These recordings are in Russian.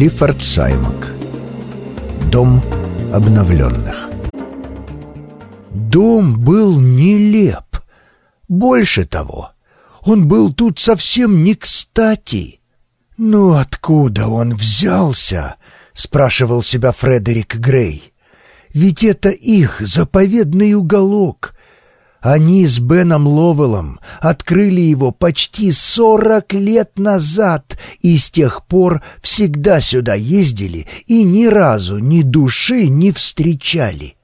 Клиффорд Саймак Дом обновленных Дом был нелеп. Больше того, он был тут совсем не кстати. «Ну откуда он взялся?» — спрашивал себя Фредерик Грей. «Ведь это их заповедный уголок, они с Беном Ловелом открыли его почти сорок лет назад и с тех пор всегда сюда ездили и ни разу ни души не встречали.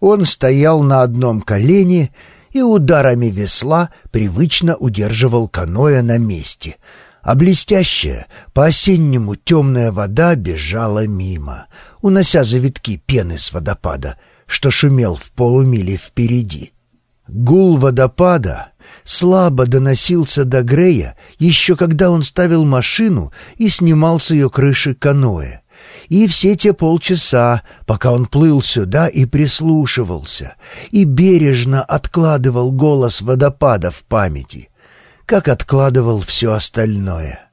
Он стоял на одном колене и ударами весла привычно удерживал каноэ на месте, а блестящая, по-осеннему темная вода бежала мимо, унося завитки пены с водопада, что шумел в полумиле впереди. Гул водопада слабо доносился до Грея еще когда он ставил машину и снимал с ее крыши каноэ. И все те полчаса, пока он плыл сюда и прислушивался, и бережно откладывал голос водопада в памяти, как откладывал все остальное.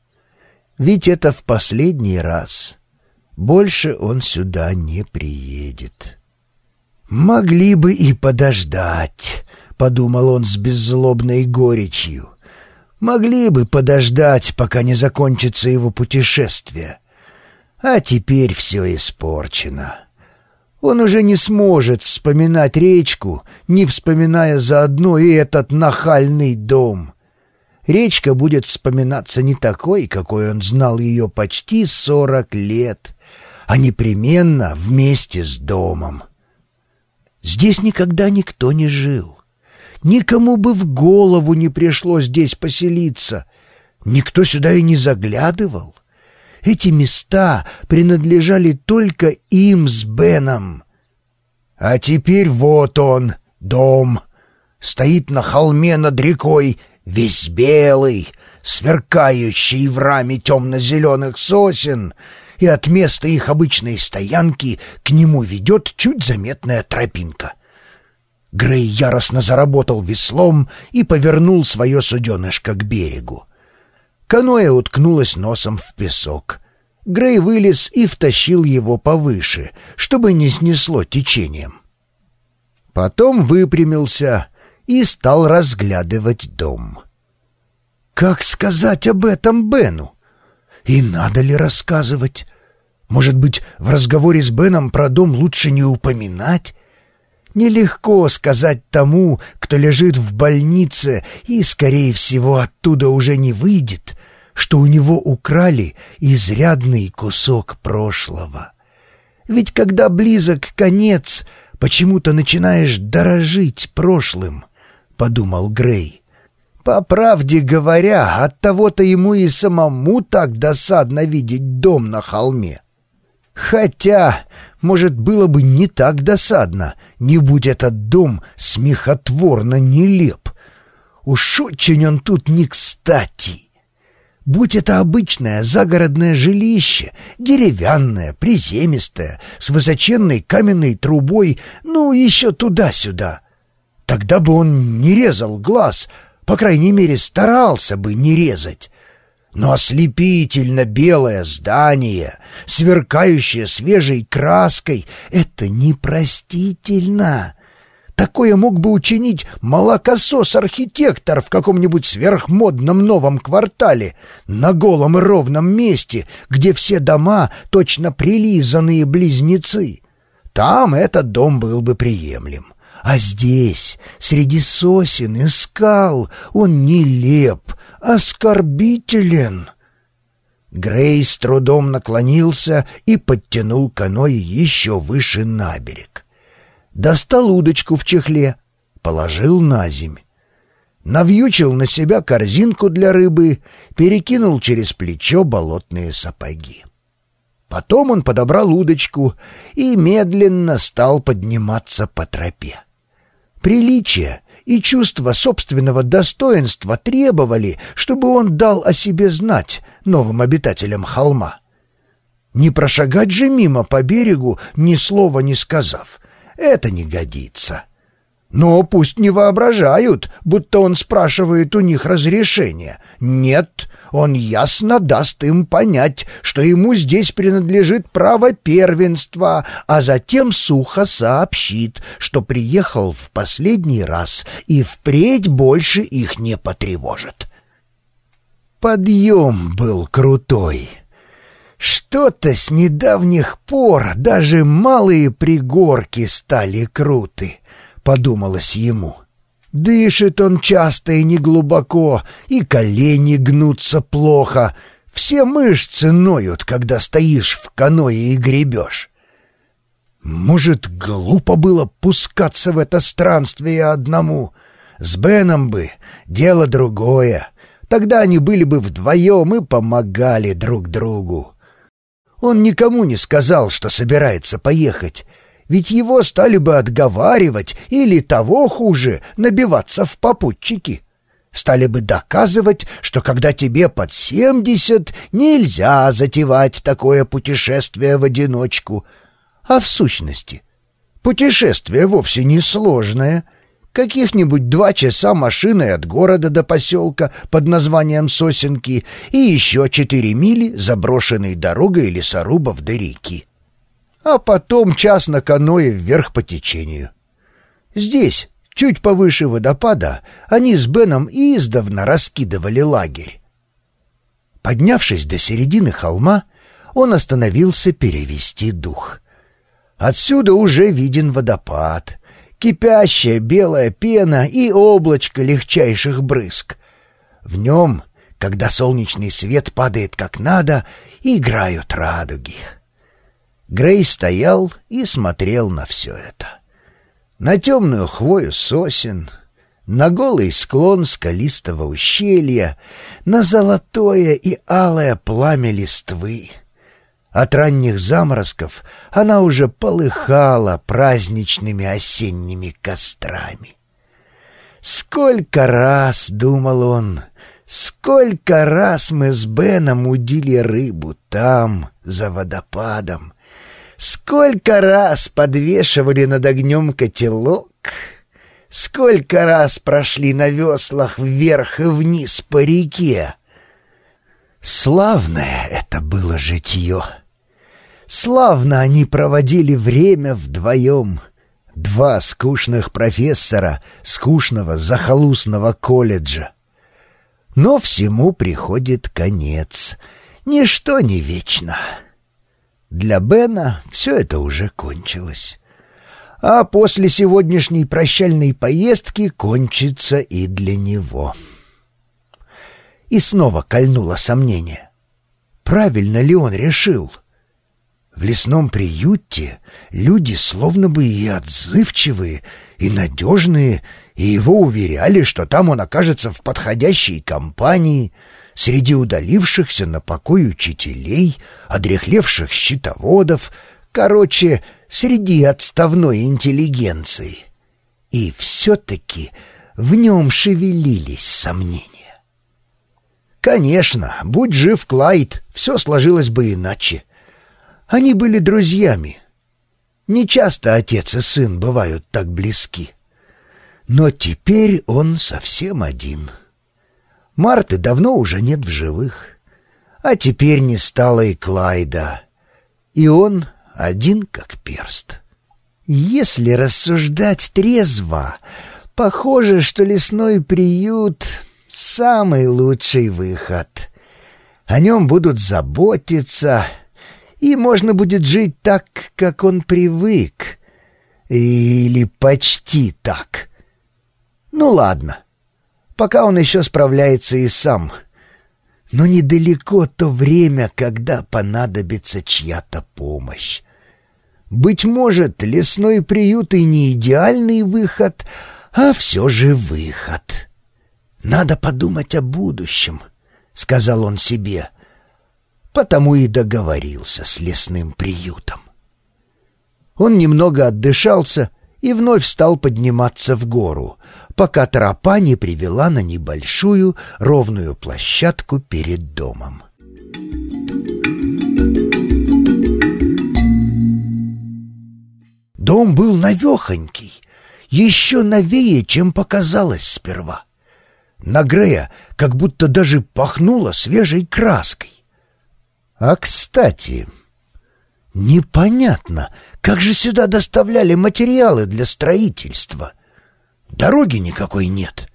Ведь это в последний раз. Больше он сюда не приедет. Могли бы и подождать. — подумал он с беззлобной горечью. «Могли бы подождать, пока не закончится его путешествие. А теперь все испорчено. Он уже не сможет вспоминать речку, не вспоминая заодно и этот нахальный дом. Речка будет вспоминаться не такой, какой он знал ее почти сорок лет, а непременно вместе с домом. Здесь никогда никто не жил. Никому бы в голову не пришло здесь поселиться. Никто сюда и не заглядывал. Эти места принадлежали только им с Беном. А теперь вот он, дом, стоит на холме над рекой, весь белый, сверкающий в раме темно-зеленых сосен, и от места их обычной стоянки к нему ведет чуть заметная тропинка — Грей яростно заработал веслом и повернул свое суденышко к берегу. Каноэ уткнулось носом в песок. Грей вылез и втащил его повыше, чтобы не снесло течением. Потом выпрямился и стал разглядывать дом. Как сказать об этом Бену? И надо ли рассказывать? Может быть, в разговоре с Беном про дом лучше не упоминать? Нелегко сказать тому, кто лежит в больнице и, скорее всего, оттуда уже не выйдет, что у него украли изрядный кусок прошлого. Ведь когда близок конец, почему-то начинаешь дорожить прошлым, — подумал Грей. По правде говоря, от того-то ему и самому так досадно видеть дом на холме. Хотя, может, было бы не так досадно, не будь этот дом смехотворно нелеп. Уж очень он тут не кстати. Будь это обычное загородное жилище, деревянное, приземистое, с высоченной каменной трубой, ну, еще туда-сюда. Тогда бы он не резал глаз, по крайней мере, старался бы не резать. Но ослепительно белое здание, сверкающее свежей краской, это непростительно. Такое мог бы учинить молокосос-архитектор в каком-нибудь сверхмодном новом квартале, на голом и ровном месте, где все дома точно прилизанные близнецы. Там этот дом был бы приемлем. А здесь, среди сосен и скал, он нелеп, оскорбителен. Грей с трудом наклонился и подтянул каноэ еще выше на берег. Достал удочку в чехле, положил на земь. Навьючил на себя корзинку для рыбы, перекинул через плечо болотные сапоги. Потом он подобрал удочку и медленно стал подниматься по тропе. Приличие и чувство собственного достоинства требовали, чтобы он дал о себе знать новым обитателям холма. Не прошагать же мимо по берегу, ни слова не сказав. Это не годится. Но пусть не воображают, будто он спрашивает у них разрешения. Нет, он ясно даст им понять, что ему здесь принадлежит право первенства, а затем сухо сообщит, что приехал в последний раз и впредь больше их не потревожит. Подъем был крутой. Что-то с недавних пор даже малые пригорки стали круты подумалось ему. Дышит он часто и неглубоко, и колени гнутся плохо. Все мышцы ноют, когда стоишь в каное и гребешь. Может, глупо было пускаться в это странствие одному. С Беном бы дело другое. Тогда они были бы вдвоем и помогали друг другу. Он никому не сказал, что собирается поехать, ведь его стали бы отговаривать или, того хуже, набиваться в попутчики. Стали бы доказывать, что когда тебе под семьдесят, нельзя затевать такое путешествие в одиночку. А в сущности, путешествие вовсе не сложное. Каких-нибудь два часа машиной от города до поселка под названием Сосенки и еще четыре мили заброшенной дорогой лесорубов до реки а потом час на каное вверх по течению. Здесь, чуть повыше водопада, они с Беном издавна раскидывали лагерь. Поднявшись до середины холма, он остановился перевести дух. Отсюда уже виден водопад, кипящая белая пена и облачко легчайших брызг. В нем, когда солнечный свет падает как надо, играют радуги. Грей стоял и смотрел на все это. На темную хвою сосен, на голый склон скалистого ущелья, на золотое и алое пламя листвы. От ранних заморозков она уже полыхала праздничными осенними кострами. Сколько раз, — думал он, — сколько раз мы с Беном удили рыбу там, за водопадом, Сколько раз подвешивали над огнем котелок, Сколько раз прошли на веслах вверх и вниз по реке. Славное это было житье. Славно они проводили время вдвоем. Два скучных профессора скучного захолустного колледжа. Но всему приходит конец. Ничто не вечно. Для Бена все это уже кончилось. А после сегодняшней прощальной поездки кончится и для него. И снова кольнуло сомнение. Правильно ли он решил? В лесном приюте люди словно бы и отзывчивые, и надежные, и его уверяли, что там он окажется в подходящей компании — среди удалившихся на покой учителей, одрехлевших счетоводов, короче, среди отставной интеллигенции. И все-таки в нем шевелились сомнения. Конечно, будь жив Клайд, все сложилось бы иначе. Они были друзьями. Не часто отец и сын бывают так близки. Но теперь он совсем один — Марты давно уже нет в живых. А теперь не стало и Клайда. И он один как перст. Если рассуждать трезво, похоже, что лесной приют — самый лучший выход. О нем будут заботиться, и можно будет жить так, как он привык. Или почти так. Ну ладно, пока он еще справляется и сам. Но недалеко то время, когда понадобится чья-то помощь. Быть может, лесной приют и не идеальный выход, а все же выход. «Надо подумать о будущем», — сказал он себе, потому и договорился с лесным приютом. Он немного отдышался и вновь стал подниматься в гору, пока тропа не привела на небольшую ровную площадку перед домом. Дом был навехонький. еще новее, чем показалось сперва. На Грея как будто даже пахнуло свежей краской. А кстати, непонятно, как же сюда доставляли материалы для строительства. Дороги никакой нет.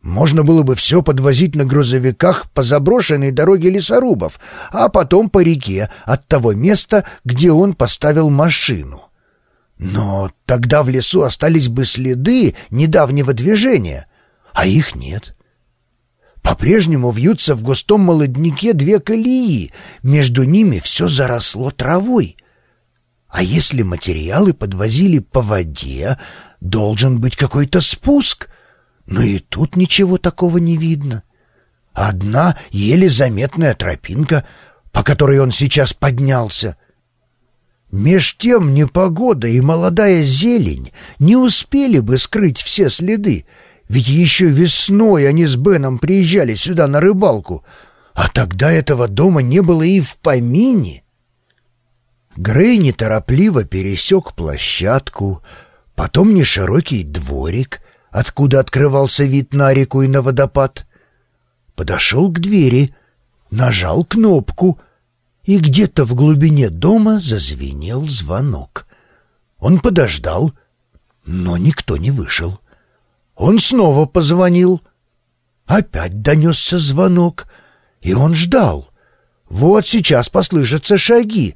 Можно было бы все подвозить на грузовиках по заброшенной дороге лесорубов, а потом по реке от того места, где он поставил машину. Но тогда в лесу остались бы следы недавнего движения, а их нет. По-прежнему вьются в густом молодняке две колеи, между ними все заросло травой. А если материалы подвозили по воде, должен быть какой-то спуск — но и тут ничего такого не видно. Одна еле заметная тропинка, по которой он сейчас поднялся. Меж тем непогода и молодая зелень не успели бы скрыть все следы, ведь еще весной они с Беном приезжали сюда на рыбалку, а тогда этого дома не было и в помине. Грей неторопливо пересек площадку, потом неширокий дворик — откуда открывался вид на реку и на водопад. Подошел к двери, нажал кнопку, и где-то в глубине дома зазвенел звонок. Он подождал, но никто не вышел. Он снова позвонил. Опять донесся звонок, и он ждал. Вот сейчас послышатся шаги,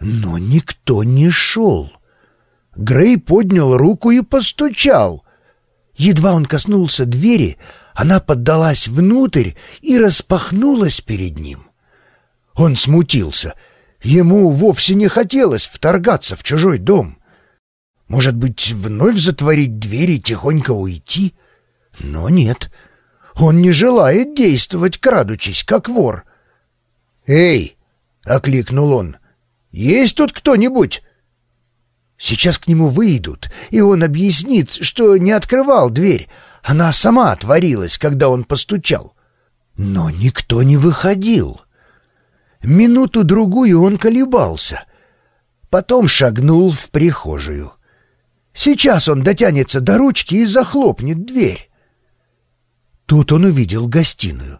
но никто не шел. Грей поднял руку и постучал — Едва он коснулся двери, она поддалась внутрь и распахнулась перед ним. Он смутился. Ему вовсе не хотелось вторгаться в чужой дом. Может быть, вновь затворить дверь и тихонько уйти? Но нет. Он не желает действовать, крадучись, как вор. «Эй!» — окликнул он. «Есть тут кто-нибудь?» Сейчас к нему выйдут, и он объяснит, что не открывал дверь. Она сама отворилась, когда он постучал. Но никто не выходил. Минуту-другую он колебался. Потом шагнул в прихожую. Сейчас он дотянется до ручки и захлопнет дверь. Тут он увидел гостиную.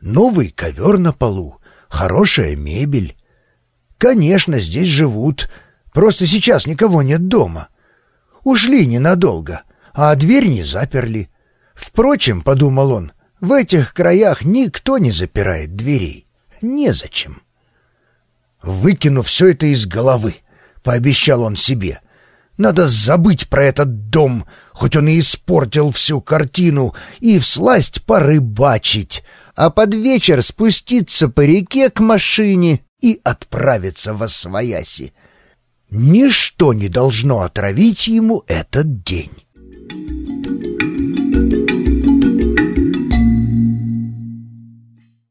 Новый ковер на полу, хорошая мебель. Конечно, здесь живут Просто сейчас никого нет дома. Ушли ненадолго, а дверь не заперли. Впрочем, — подумал он, — в этих краях никто не запирает дверей. Незачем. Выкину все это из головы, — пообещал он себе. Надо забыть про этот дом, хоть он и испортил всю картину, и всласть порыбачить, а под вечер спуститься по реке к машине и отправиться во свояси. Ничто не должно отравить ему этот день.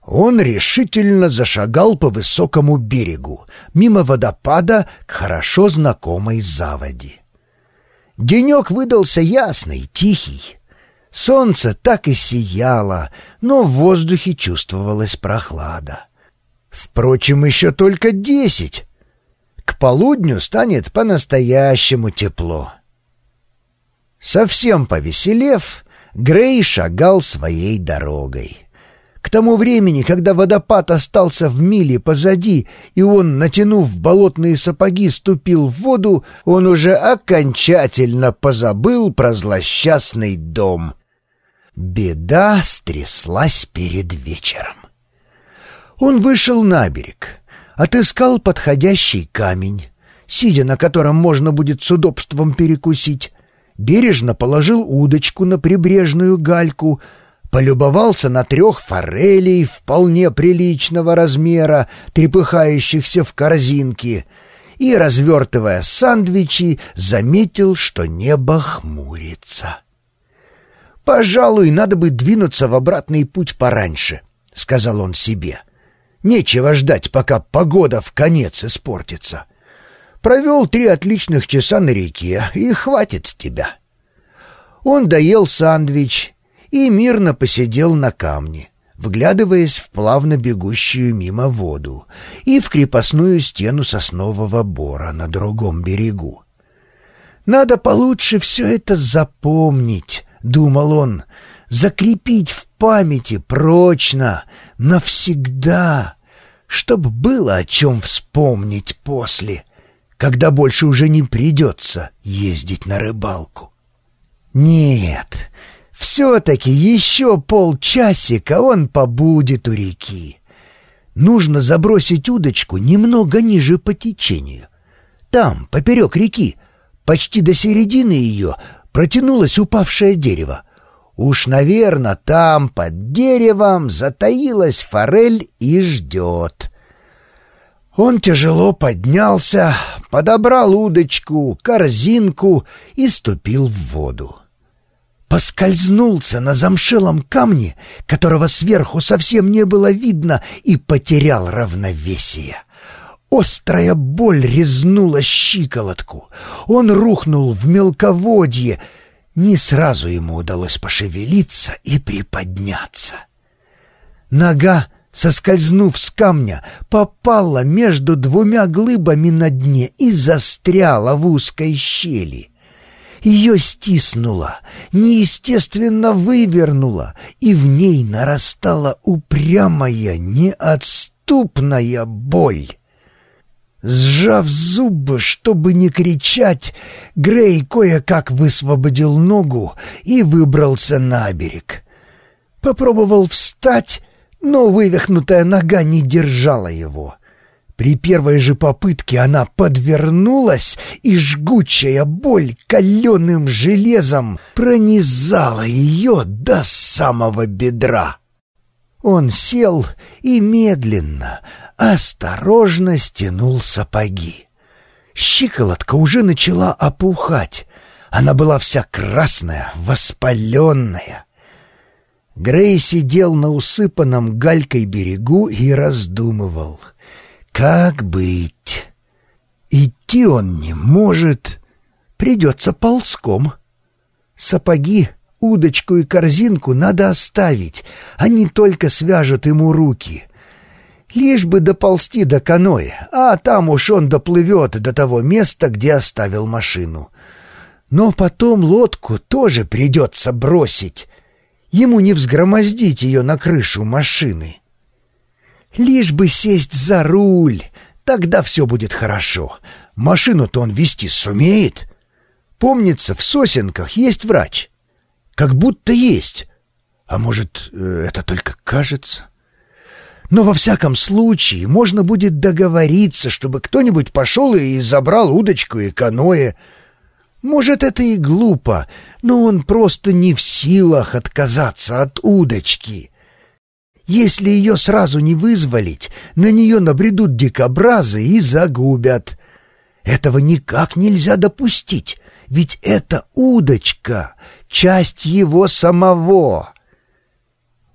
Он решительно зашагал по высокому берегу, мимо водопада к хорошо знакомой заводе. Денек выдался ясный, тихий. Солнце так и сияло, но в воздухе чувствовалась прохлада. Впрочем, еще только десять, к полудню станет по-настоящему тепло. Совсем повеселев, Грей шагал своей дорогой. К тому времени, когда водопад остался в миле позади, и он, натянув болотные сапоги, ступил в воду, он уже окончательно позабыл про злосчастный дом. Беда стряслась перед вечером. Он вышел на берег — отыскал подходящий камень, сидя на котором можно будет с удобством перекусить, бережно положил удочку на прибрежную гальку, полюбовался на трех форелей вполне приличного размера, трепыхающихся в корзинке, и, развертывая сандвичи, заметил, что небо хмурится. «Пожалуй, надо бы двинуться в обратный путь пораньше», — сказал он себе. — Нечего ждать, пока погода в конец испортится. Провел три отличных часа на реке, и хватит с тебя. Он доел сандвич и мирно посидел на камне, вглядываясь в плавно бегущую мимо воду и в крепостную стену соснового бора на другом берегу. Надо получше все это запомнить, думал он, закрепить в памяти прочно, навсегда, чтоб было о чем вспомнить после, когда больше уже не придется ездить на рыбалку. Нет, все-таки еще полчасика он побудет у реки. Нужно забросить удочку немного ниже по течению. Там, поперек реки, почти до середины ее, протянулось упавшее дерево. Уж, наверное, там, под деревом, затаилась форель и ждет. Он тяжело поднялся, подобрал удочку, корзинку и ступил в воду поскользнулся на замшелом камне, которого сверху совсем не было видно, и потерял равновесие. Острая боль резнула щиколотку. Он рухнул в мелководье. Не сразу ему удалось пошевелиться и приподняться. Нога, соскользнув с камня, попала между двумя глыбами на дне и застряла в узкой щели. Ее стиснуло, неестественно вывернуло, и в ней нарастала упрямая, неотступная боль. Сжав зубы, чтобы не кричать, Грей кое-как высвободил ногу и выбрался на берег. Попробовал встать, но вывихнутая нога не держала его. При первой же попытке она подвернулась, и жгучая боль каленым железом пронизала ее до самого бедра. Он сел и медленно, осторожно стянул сапоги. Щиколотка уже начала опухать. Она была вся красная, воспаленная. Грей сидел на усыпанном галькой берегу и раздумывал — как быть? Идти он не может, придется ползком. Сапоги, удочку и корзинку надо оставить, они только свяжут ему руки. Лишь бы доползти до каноэ, а там уж он доплывет до того места, где оставил машину. Но потом лодку тоже придется бросить. Ему не взгромоздить ее на крышу машины. Лишь бы сесть за руль, тогда все будет хорошо. Машину-то он вести сумеет. Помнится, в сосенках есть врач. Как будто есть. А может, э, это только кажется? Но во всяком случае можно будет договориться, чтобы кто-нибудь пошел и забрал удочку и каноэ. Может, это и глупо, но он просто не в силах отказаться от удочки. Если ее сразу не вызволить, на нее набредут дикобразы и загубят. Этого никак нельзя допустить, ведь это удочка, часть его самого.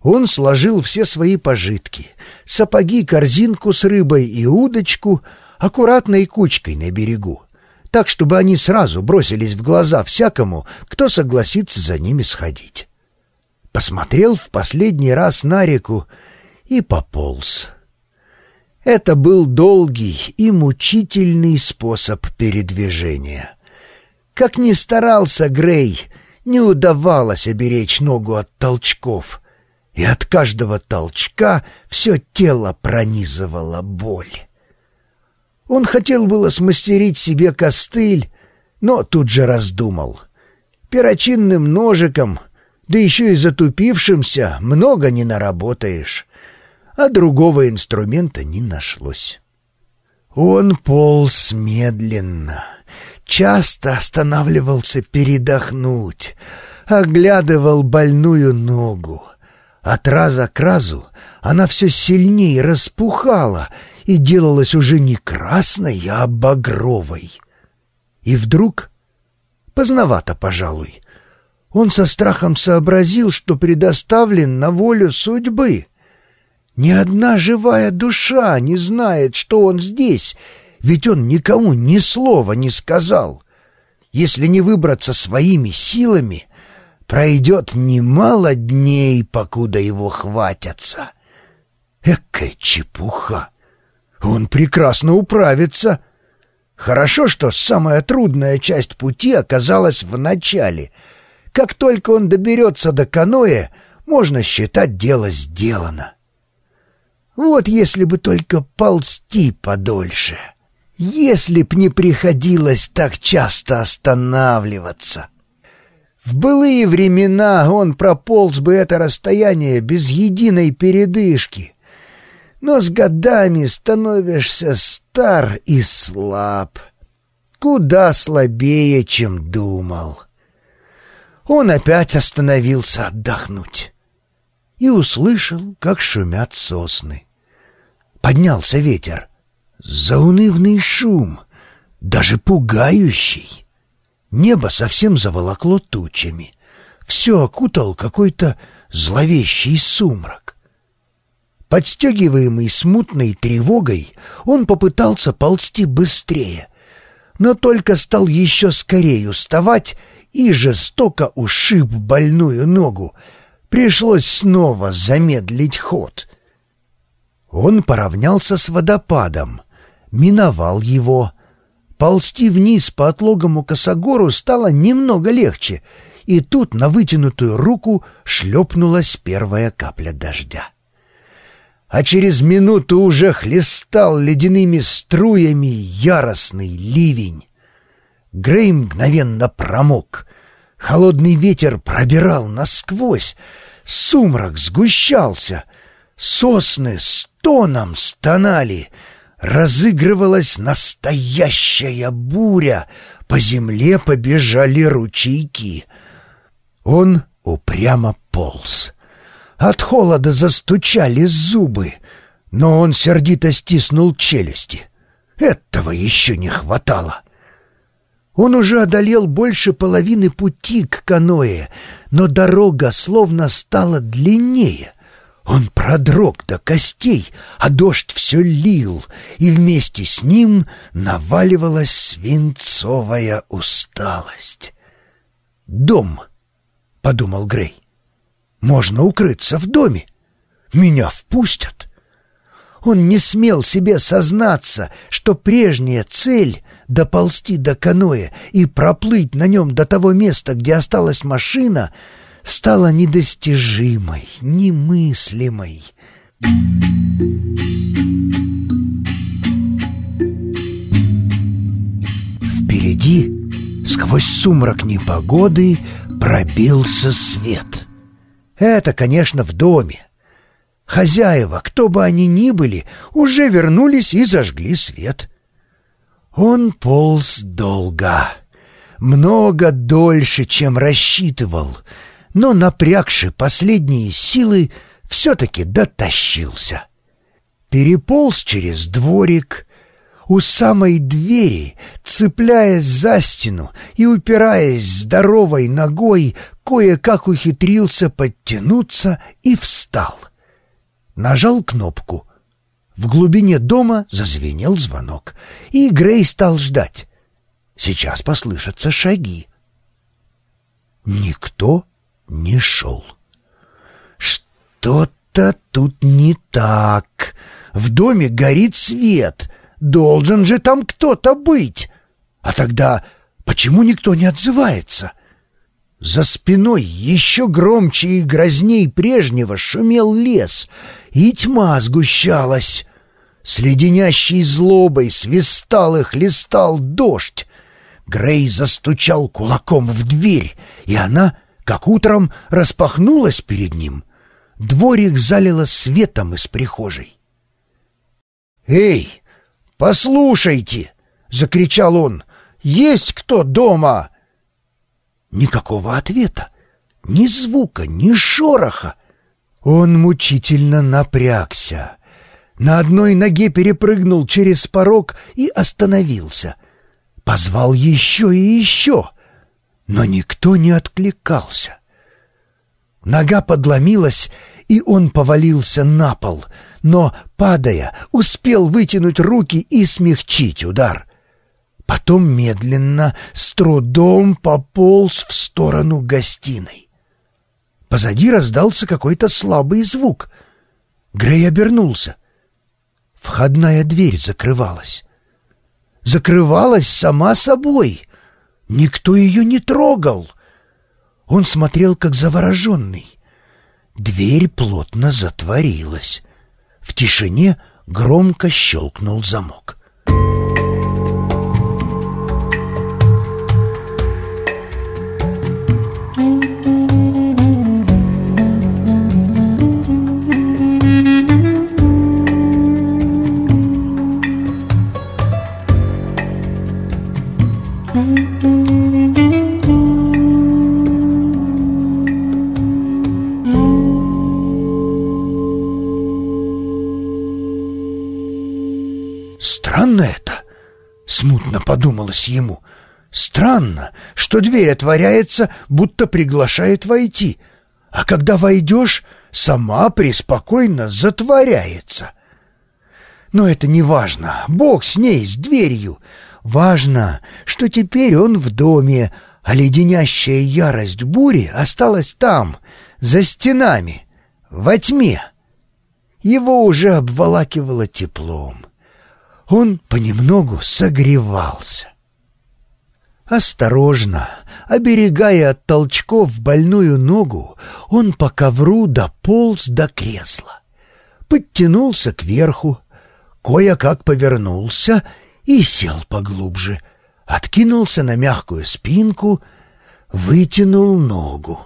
Он сложил все свои пожитки — сапоги, корзинку с рыбой и удочку — аккуратной кучкой на берегу, так, чтобы они сразу бросились в глаза всякому, кто согласится за ними сходить посмотрел в последний раз на реку и пополз. Это был долгий и мучительный способ передвижения. Как ни старался Грей, не удавалось оберечь ногу от толчков, и от каждого толчка все тело пронизывала боль. Он хотел было смастерить себе костыль, но тут же раздумал. Перочинным ножиком да еще и затупившимся много не наработаешь, а другого инструмента не нашлось. Он полз медленно, часто останавливался передохнуть, оглядывал больную ногу. От раза к разу она все сильнее распухала и делалась уже не красной, а багровой. И вдруг, поздновато, пожалуй, он со страхом сообразил, что предоставлен на волю судьбы. Ни одна живая душа не знает, что он здесь, ведь он никому ни слова не сказал. Если не выбраться своими силами, пройдет немало дней, покуда его хватятся. Экая чепуха! Он прекрасно управится. Хорошо, что самая трудная часть пути оказалась в начале. Как только он доберется до каноэ, можно считать дело сделано. Вот если бы только ползти подольше. Если б не приходилось так часто останавливаться. В былые времена он прополз бы это расстояние без единой передышки. Но с годами становишься стар и слаб. Куда слабее, чем думал. Он опять остановился отдохнуть и услышал, как шумят сосны. Поднялся ветер. Заунывный шум, даже пугающий. Небо совсем заволокло тучами. Все окутал какой-то зловещий сумрак. Подстегиваемый смутной тревогой, он попытался ползти быстрее, но только стал еще скорее уставать и жестоко ушиб больную ногу. Пришлось снова замедлить ход. Он поравнялся с водопадом, миновал его — Ползти вниз по отлогому косогору стало немного легче, и тут на вытянутую руку шлепнулась первая капля дождя. А через минуту уже хлестал ледяными струями яростный ливень. Грей мгновенно промок. Холодный ветер пробирал насквозь. Сумрак сгущался. Сосны стоном стонали — разыгрывалась настоящая буря, по земле побежали ручейки. Он упрямо полз. От холода застучали зубы, но он сердито стиснул челюсти. Этого еще не хватало. Он уже одолел больше половины пути к каное, но дорога словно стала длиннее. Он продрог до костей, а дождь все лил, и вместе с ним наваливалась свинцовая усталость. «Дом», — подумал Грей, — «можно укрыться в доме. Меня впустят». Он не смел себе сознаться, что прежняя цель — доползти до каноэ и проплыть на нем до того места, где осталась машина — стала недостижимой, немыслимой. Впереди, сквозь сумрак непогоды, пробился свет. Это, конечно, в доме. Хозяева, кто бы они ни были, уже вернулись и зажгли свет. Он полз долго, много дольше, чем рассчитывал — но, напрягши последние силы, все-таки дотащился. Переполз через дворик, у самой двери, цепляясь за стену и упираясь здоровой ногой, кое-как ухитрился подтянуться и встал. Нажал кнопку. В глубине дома зазвенел звонок, и Грей стал ждать. Сейчас послышатся шаги. Никто не шел. Что-то тут не так. В доме горит свет. Должен же там кто-то быть. А тогда почему никто не отзывается? За спиной еще громче и грозней прежнего шумел лес, и тьма сгущалась. С леденящей злобой свистал и хлестал дождь. Грей застучал кулаком в дверь, и она как утром распахнулась перед ним. Дворик залило светом из прихожей. «Эй, послушайте!» — закричал он. «Есть кто дома?» Никакого ответа, ни звука, ни шороха. Он мучительно напрягся. На одной ноге перепрыгнул через порог и остановился. Позвал еще и еще — но никто не откликался. Нога подломилась, и он повалился на пол, но, падая, успел вытянуть руки и смягчить удар. Потом медленно, с трудом пополз в сторону гостиной. Позади раздался какой-то слабый звук. Грей обернулся. Входная дверь закрывалась. закрывалась сама собой. Никто ее не трогал. Он смотрел, как завороженный. Дверь плотно затворилась. В тишине громко щелкнул замок. Странно это, смутно подумалось ему. Странно, что дверь отворяется, будто приглашает войти, а когда войдешь, сама преспокойно затворяется. Но это не важно, Бог с ней, с дверью. Важно, что теперь он в доме, а леденящая ярость бури осталась там, за стенами, во тьме. Его уже обволакивало теплом. Он понемногу согревался. Осторожно, оберегая от толчков больную ногу, он по ковру дополз до кресла. Подтянулся кверху, кое-как повернулся и сел поглубже. Откинулся на мягкую спинку, вытянул ногу.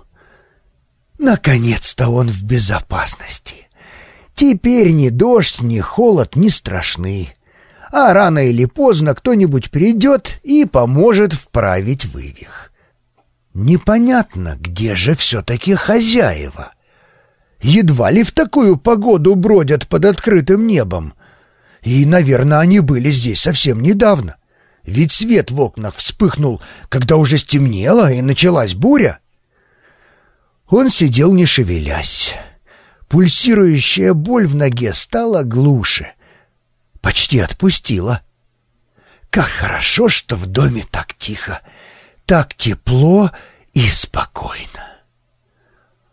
Наконец-то он в безопасности. Теперь ни дождь, ни холод не страшны а рано или поздно кто-нибудь придет и поможет вправить вывих. Непонятно, где же все-таки хозяева. Едва ли в такую погоду бродят под открытым небом. И, наверное, они были здесь совсем недавно. Ведь свет в окнах вспыхнул, когда уже стемнело и началась буря. Он сидел не шевелясь. Пульсирующая боль в ноге стала глуше — почти отпустила. Как хорошо, что в доме так тихо, так тепло и спокойно.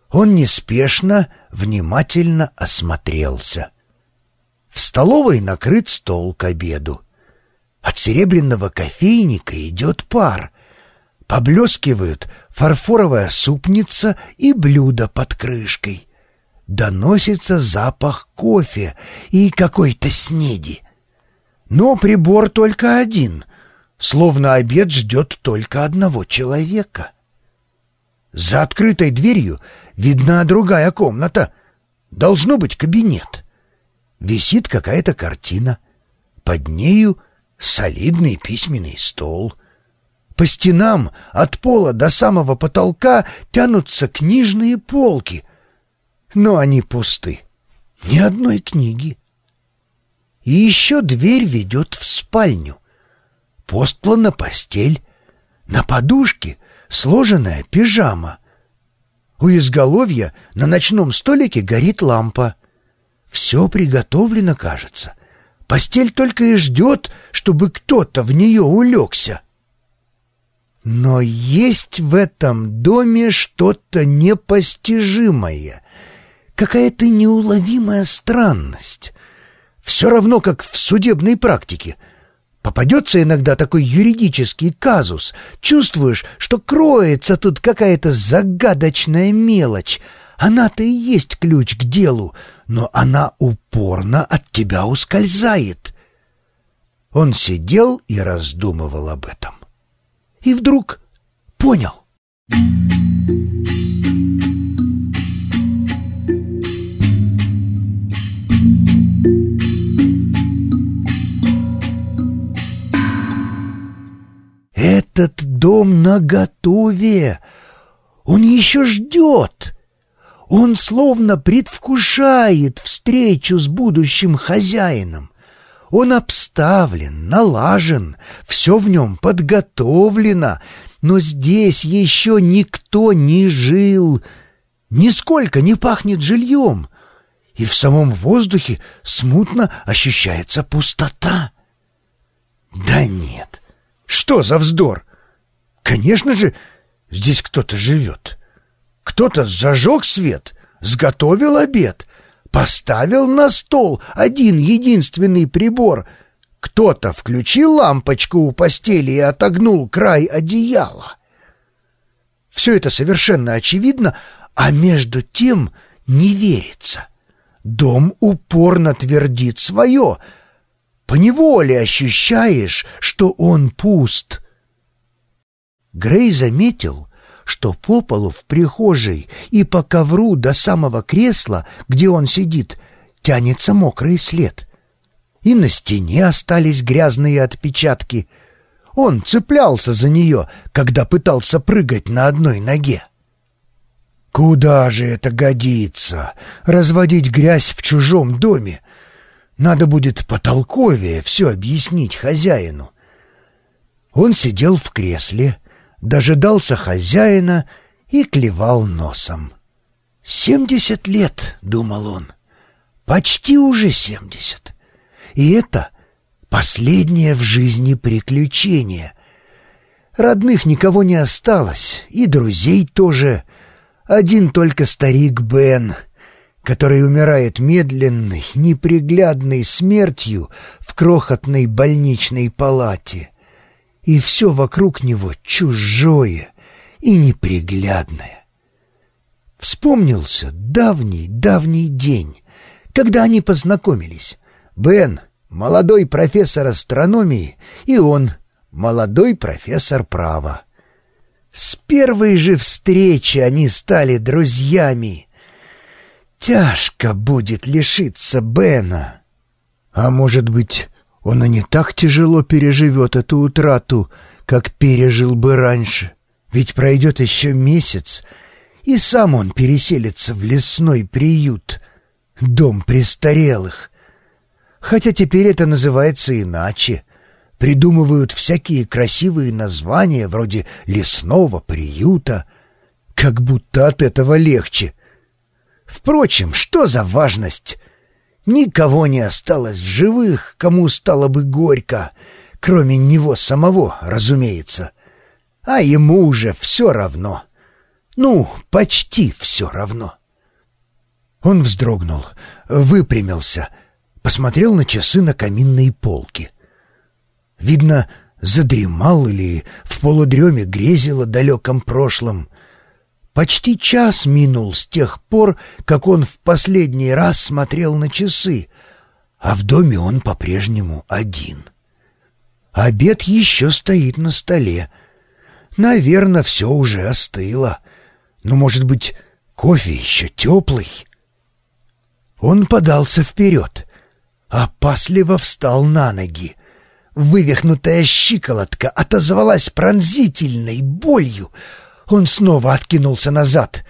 Он неспешно, внимательно осмотрелся. В столовой накрыт стол к обеду. От серебряного кофейника идет пар. Поблескивают фарфоровая супница и блюдо под крышкой доносится запах кофе и какой-то снеди. Но прибор только один, словно обед ждет только одного человека. За открытой дверью видна другая комната. Должно быть кабинет. Висит какая-то картина. Под нею солидный письменный стол. По стенам от пола до самого потолка тянутся книжные полки — но они пусты. Ни одной книги. И еще дверь ведет в спальню. Постлана постель. На подушке сложенная пижама. У изголовья на ночном столике горит лампа. Все приготовлено, кажется. Постель только и ждет, чтобы кто-то в нее улегся. Но есть в этом доме что-то непостижимое — какая-то неуловимая странность. Все равно, как в судебной практике. Попадется иногда такой юридический казус. Чувствуешь, что кроется тут какая-то загадочная мелочь. Она-то и есть ключ к делу, но она упорно от тебя ускользает. Он сидел и раздумывал об этом. И вдруг понял. Этот дом наготове. Он еще ждет. Он словно предвкушает встречу с будущим хозяином. Он обставлен, налажен, все в нем подготовлено, но здесь еще никто не жил, нисколько не пахнет жильем, и в самом воздухе смутно ощущается пустота. Да нет, что за вздор? Конечно же, здесь кто-то живет. Кто-то зажег свет, сготовил обед, поставил на стол один единственный прибор. Кто-то включил лампочку у постели и отогнул край одеяла. Все это совершенно очевидно, а между тем не верится. Дом упорно твердит свое. Поневоле ощущаешь, что он пуст. Грей заметил, что по полу в прихожей и по ковру до самого кресла, где он сидит, тянется мокрый след. И на стене остались грязные отпечатки. Он цеплялся за нее, когда пытался прыгать на одной ноге. Куда же это годится? Разводить грязь в чужом доме? Надо будет потолковее все объяснить хозяину. Он сидел в кресле, дожидался хозяина и клевал носом. «Семьдесят лет», — думал он, — «почти уже семьдесят. И это последнее в жизни приключение. Родных никого не осталось, и друзей тоже. Один только старик Бен, который умирает медленной, неприглядной смертью в крохотной больничной палате. И все вокруг него чужое и неприглядное. Вспомнился давний-давний день, когда они познакомились. Бен — молодой профессор астрономии, и он — молодой профессор права. С первой же встречи они стали друзьями. Тяжко будет лишиться Бена. А может быть, он и не так тяжело переживет эту утрату, как пережил бы раньше. Ведь пройдет еще месяц, и сам он переселится в лесной приют, дом престарелых. Хотя теперь это называется иначе — придумывают всякие красивые названия вроде «лесного приюта», как будто от этого легче. Впрочем, что за важность? Никого не осталось в живых, кому стало бы горько, кроме него самого, разумеется. А ему уже все равно. Ну, почти все равно. Он вздрогнул, выпрямился, посмотрел на часы на каминной полке — Видно, задремал или в полудреме грезил о далеком прошлом. Почти час минул с тех пор, как он в последний раз смотрел на часы, а в доме он по-прежнему один. Обед еще стоит на столе. Наверное, все уже остыло. Но, может быть, кофе еще теплый? Он подался вперед, опасливо встал на ноги. Вывихнутая щиколотка отозвалась пронзительной болью. Он снова откинулся назад.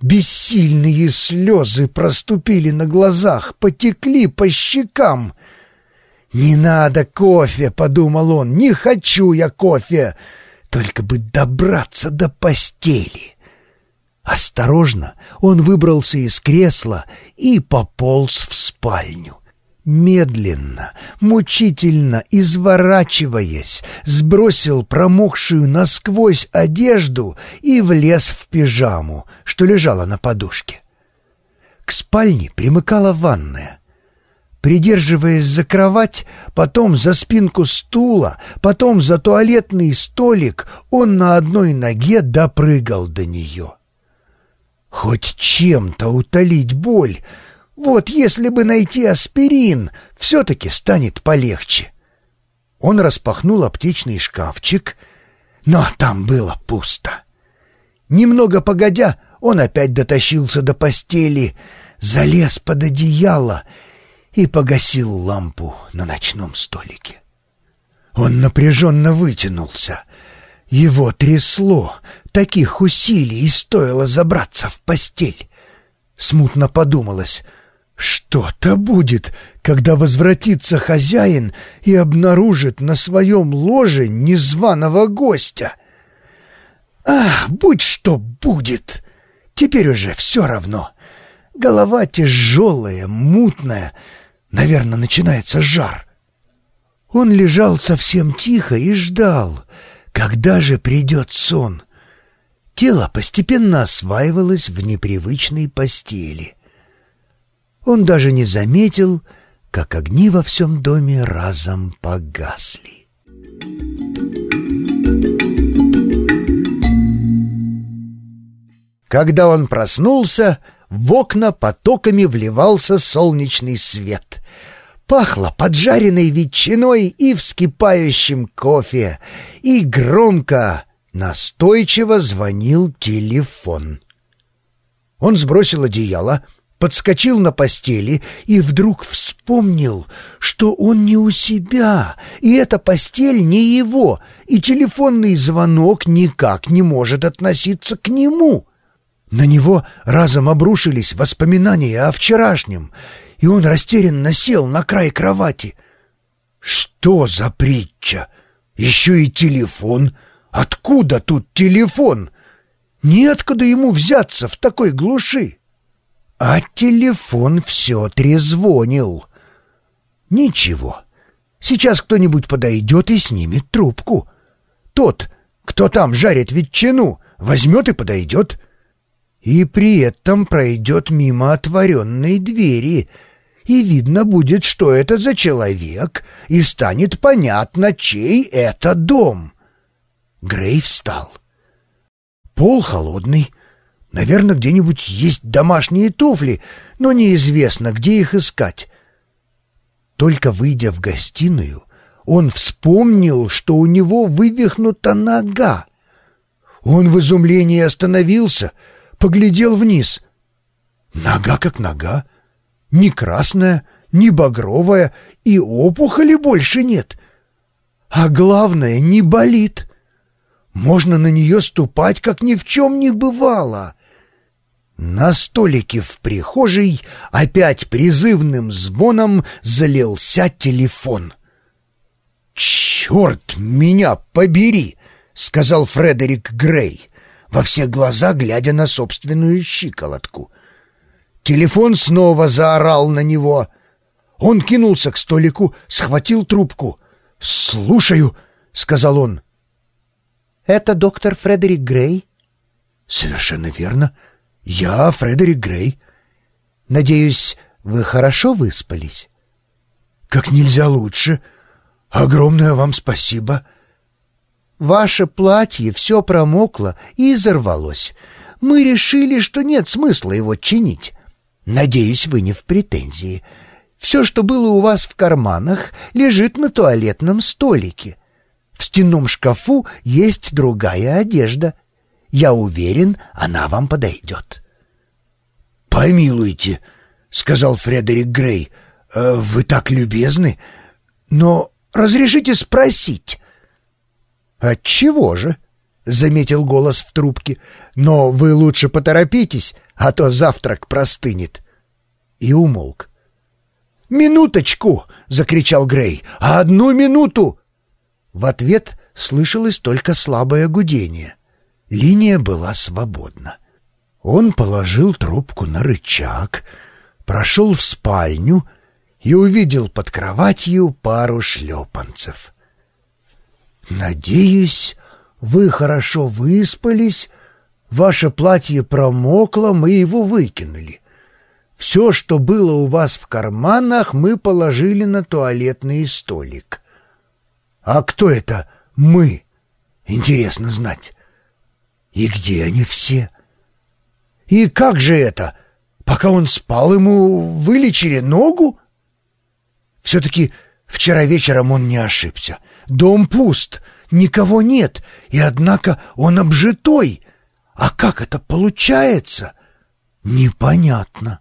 Бессильные слезы проступили на глазах, потекли по щекам. «Не надо кофе», — подумал он, — «не хочу я кофе, только бы добраться до постели». Осторожно он выбрался из кресла и пополз в спальню медленно, мучительно изворачиваясь, сбросил промокшую насквозь одежду и влез в пижаму, что лежала на подушке. К спальне примыкала ванная. Придерживаясь за кровать, потом за спинку стула, потом за туалетный столик, он на одной ноге допрыгал до нее. Хоть чем-то утолить боль — вот если бы найти аспирин, все-таки станет полегче. Он распахнул аптечный шкафчик, но там было пусто. Немного погодя, он опять дотащился до постели, залез под одеяло и погасил лампу на ночном столике. Он напряженно вытянулся. Его трясло, таких усилий стоило забраться в постель. Смутно подумалось — что-то будет, когда возвратится хозяин и обнаружит на своем ложе незваного гостя. Ах, будь что будет! Теперь уже все равно. Голова тяжелая, мутная. Наверное, начинается жар. Он лежал совсем тихо и ждал, когда же придет сон. Тело постепенно осваивалось в непривычной постели — он даже не заметил, как огни во всем доме разом погасли. Когда он проснулся, в окна потоками вливался солнечный свет. Пахло поджаренной ветчиной и вскипающим кофе, и громко, настойчиво звонил телефон. Он сбросил одеяло, подскочил на постели и вдруг вспомнил, что он не у себя, и эта постель не его, и телефонный звонок никак не может относиться к нему. На него разом обрушились воспоминания о вчерашнем, и он растерянно сел на край кровати. «Что за притча? Еще и телефон? Откуда тут телефон? Неоткуда ему взяться в такой глуши?» А телефон все трезвонил. «Ничего, сейчас кто-нибудь подойдет и снимет трубку. Тот, кто там жарит ветчину, возьмет и подойдет» и при этом пройдет мимо отворенной двери, и видно будет, что это за человек, и станет понятно, чей это дом. Грей встал. Пол холодный. Наверное, где-нибудь есть домашние туфли, но неизвестно, где их искать. Только выйдя в гостиную, он вспомнил, что у него вывихнута нога. Он в изумлении остановился — поглядел вниз. Нога как нога, ни красная, ни багровая, и опухоли больше нет. А главное, не болит. Можно на нее ступать, как ни в чем не бывало. На столике в прихожей опять призывным звоном залился телефон. «Черт меня побери!» — сказал Фредерик Грей во все глаза глядя на собственную щиколотку. Телефон снова заорал на него. Он кинулся к столику, схватил трубку. «Слушаю», — сказал он. «Это доктор Фредерик Грей?» «Совершенно верно. Я Фредерик Грей». «Надеюсь, вы хорошо выспались?» «Как нельзя лучше. Огромное вам спасибо». Ваше платье все промокло и изорвалось. Мы решили, что нет смысла его чинить. Надеюсь, вы не в претензии. Все, что было у вас в карманах, лежит на туалетном столике. В стенном шкафу есть другая одежда. Я уверен, она вам подойдет». «Помилуйте», — сказал Фредерик Грей, «э, — «вы так любезны, но разрешите спросить». «Отчего же?» — заметил голос в трубке. «Но вы лучше поторопитесь, а то завтрак простынет». И умолк. «Минуточку!» — закричал Грей. «А одну минуту!» В ответ слышалось только слабое гудение. Линия была свободна. Он положил трубку на рычаг, прошел в спальню и увидел под кроватью пару шлепанцев — «Надеюсь, вы хорошо выспались, ваше платье промокло, мы его выкинули. Все, что было у вас в карманах, мы положили на туалетный столик. А кто это «мы»? Интересно знать. И где они все? И как же это? Пока он спал, ему вылечили ногу? Все-таки вчера вечером он не ошибся». Дом пуст, никого нет, и однако он обжитой. А как это получается? Непонятно.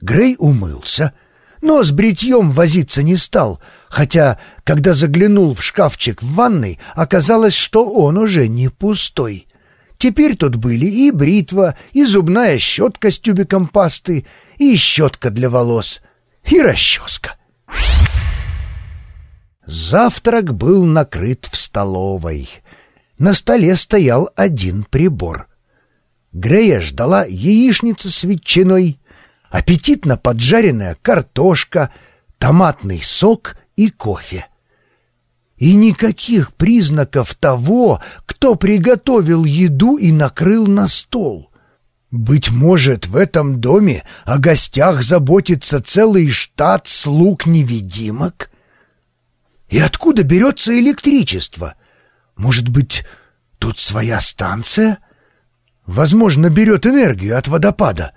Грей умылся, но с бритьем возиться не стал, хотя, когда заглянул в шкафчик в ванной, оказалось, что он уже не пустой. Теперь тут были и бритва, и зубная щетка с тюбиком пасты, и щетка для волос, и расческа. Завтрак был накрыт в столовой. На столе стоял один прибор. Грея ждала яичница с ветчиной, аппетитно поджаренная картошка, томатный сок и кофе. И никаких признаков того, кто приготовил еду и накрыл на стол. Быть может, в этом доме о гостях заботится целый штат слуг-невидимок? И откуда берется электричество? Может быть, тут своя станция? Возможно, берет энергию от водопада.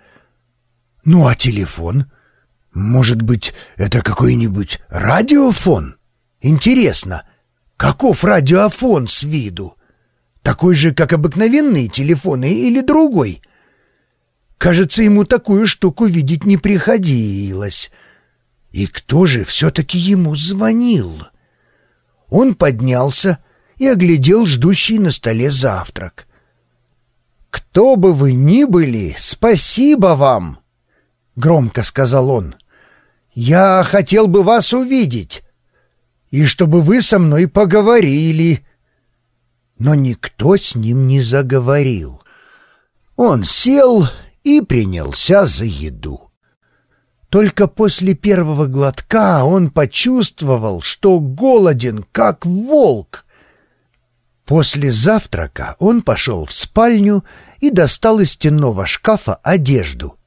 Ну а телефон? Может быть, это какой-нибудь радиофон? Интересно, каков радиофон с виду? Такой же, как обыкновенные телефоны или другой? Кажется, ему такую штуку видеть не приходилось. И кто же все-таки ему звонил? Он поднялся и оглядел ждущий на столе завтрак. «Кто бы вы ни были, спасибо вам!» — громко сказал он. «Я хотел бы вас увидеть, и чтобы вы со мной поговорили». Но никто с ним не заговорил. Он сел и принялся за еду. Только после первого глотка он почувствовал, что голоден, как волк. После завтрака он пошел в спальню и достал из стенного шкафа одежду.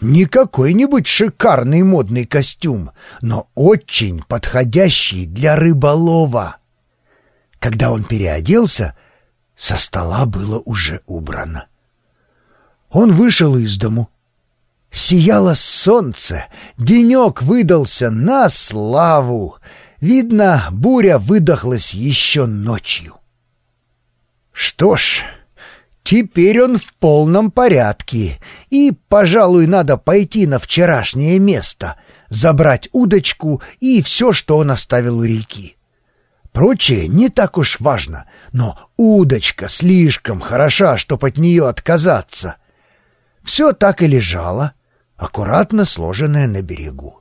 Не какой-нибудь шикарный модный костюм, но очень подходящий для рыболова. Когда он переоделся, со стола было уже убрано. Он вышел из дому. Сияло солнце, денек выдался на славу. Видно, буря выдохлась еще ночью. Что ж, теперь он в полном порядке, и, пожалуй, надо пойти на вчерашнее место, забрать удочку и все, что он оставил у реки. Прочее не так уж важно, но удочка слишком хороша, чтоб от нее отказаться — все так и лежало, аккуратно сложенное на берегу.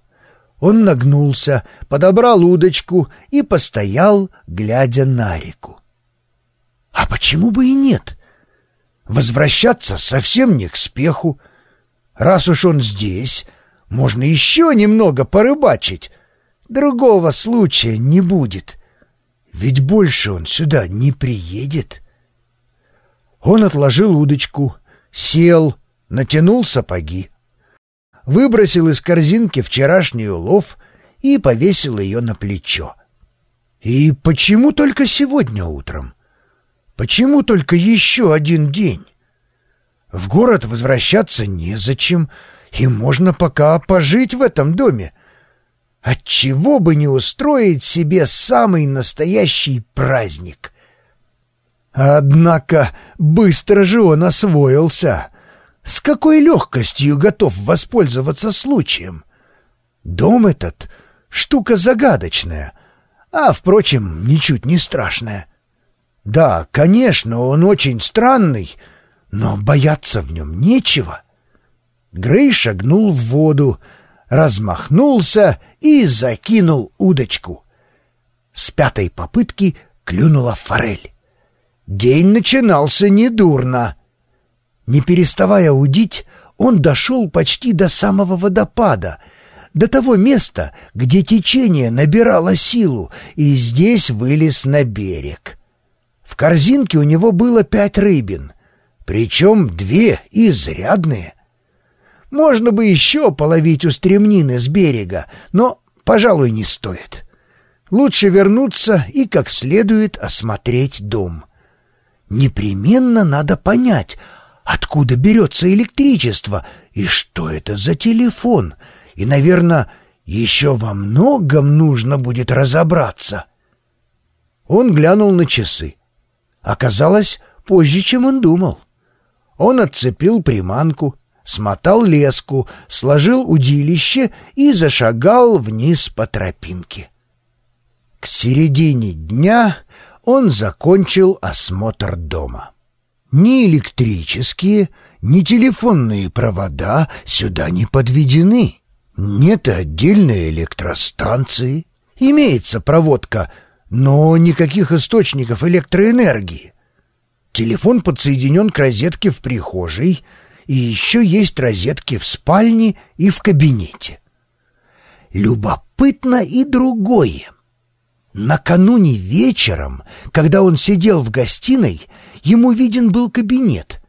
Он нагнулся, подобрал удочку и постоял, глядя на реку. А почему бы и нет? Возвращаться совсем не к спеху. Раз уж он здесь, можно еще немного порыбачить. Другого случая не будет. Ведь больше он сюда не приедет. Он отложил удочку, сел, натянул сапоги, выбросил из корзинки вчерашний улов и повесил ее на плечо. И почему только сегодня утром? Почему только еще один день? В город возвращаться незачем, и можно пока пожить в этом доме. Отчего бы не устроить себе самый настоящий праздник? Однако быстро же он освоился с какой легкостью готов воспользоваться случаем. Дом этот — штука загадочная, а, впрочем, ничуть не страшная. Да, конечно, он очень странный, но бояться в нем нечего. Грей шагнул в воду, размахнулся и закинул удочку. С пятой попытки клюнула форель. День начинался недурно — не переставая удить, он дошел почти до самого водопада, до того места, где течение набирало силу, и здесь вылез на берег. В корзинке у него было пять рыбин, причем две изрядные. Можно бы еще половить у стремнины с берега, но, пожалуй, не стоит. Лучше вернуться и как следует осмотреть дом. Непременно надо понять — Откуда берется электричество? И что это за телефон? И, наверное, еще во многом нужно будет разобраться. Он глянул на часы. Оказалось, позже, чем он думал. Он отцепил приманку, смотал леску, сложил удилище и зашагал вниз по тропинке. К середине дня он закончил осмотр дома. Ни электрические, ни телефонные провода сюда не подведены. Нет отдельной электростанции. Имеется проводка, но никаких источников электроэнергии. Телефон подсоединен к розетке в прихожей, и еще есть розетки в спальне и в кабинете. Любопытно и другое. Накануне вечером, когда он сидел в гостиной, ему виден был кабинет.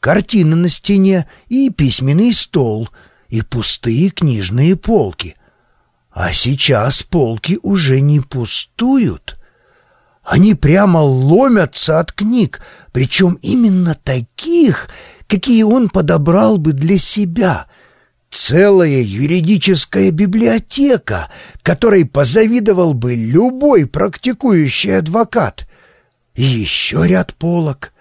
картина на стене и письменный стол, и пустые книжные полки. А сейчас полки уже не пустуют. Они прямо ломятся от книг, причем именно таких, какие он подобрал бы для себя. Целая юридическая библиотека, которой позавидовал бы любой практикующий адвокат. И еще ряд полок.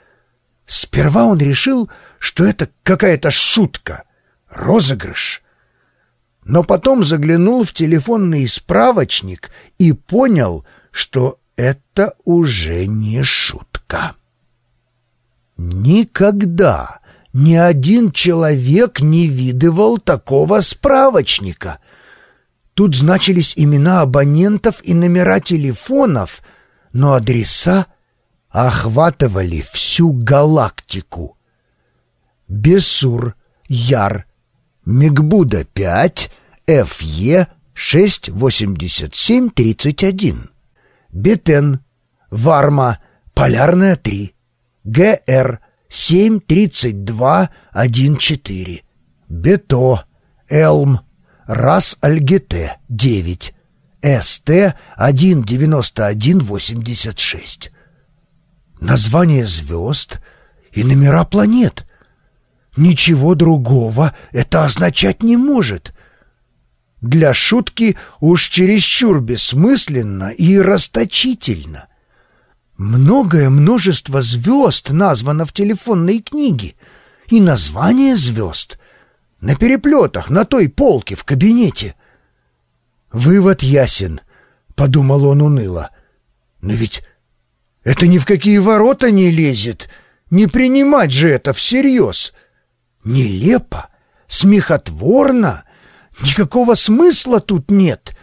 Сперва он решил, что это какая-то шутка, розыгрыш. Но потом заглянул в телефонный справочник и понял, что это уже не шутка. Никогда ни один человек не видывал такого справочника. Тут значились имена абонентов и номера телефонов, но адреса охватывали всю галактику. Бессур, Яр, Мигбуда 5, ФЕ 68731. Бетен, Варма, Полярная 3, ГР 73214. Бето, Элм, Рас Альгете 9, СТ 19186. Название звезд и номера планет. Ничего другого это означать не может. Для шутки уж чересчур бессмысленно и расточительно. Многое множество звезд названо в телефонной книге, и название звезд на переплетах на той полке в кабинете. «Вывод ясен», — подумал он уныло. «Но ведь это ни в какие ворота не лезет, не принимать же это всерьез. Нелепо, смехотворно, никакого смысла тут нет,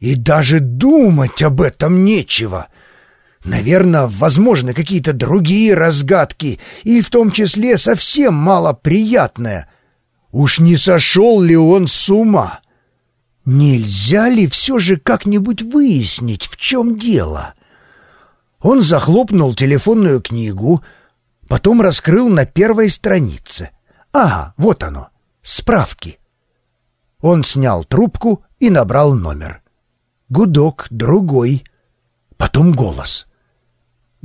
и даже думать об этом нечего». Наверное, возможны какие-то другие разгадки, и в том числе совсем малоприятное. Уж не сошел ли он с ума? Нельзя ли все же как-нибудь выяснить, в чем дело? Он захлопнул телефонную книгу, потом раскрыл на первой странице. Ага, вот оно, справки. Он снял трубку и набрал номер. Гудок, другой, потом голос —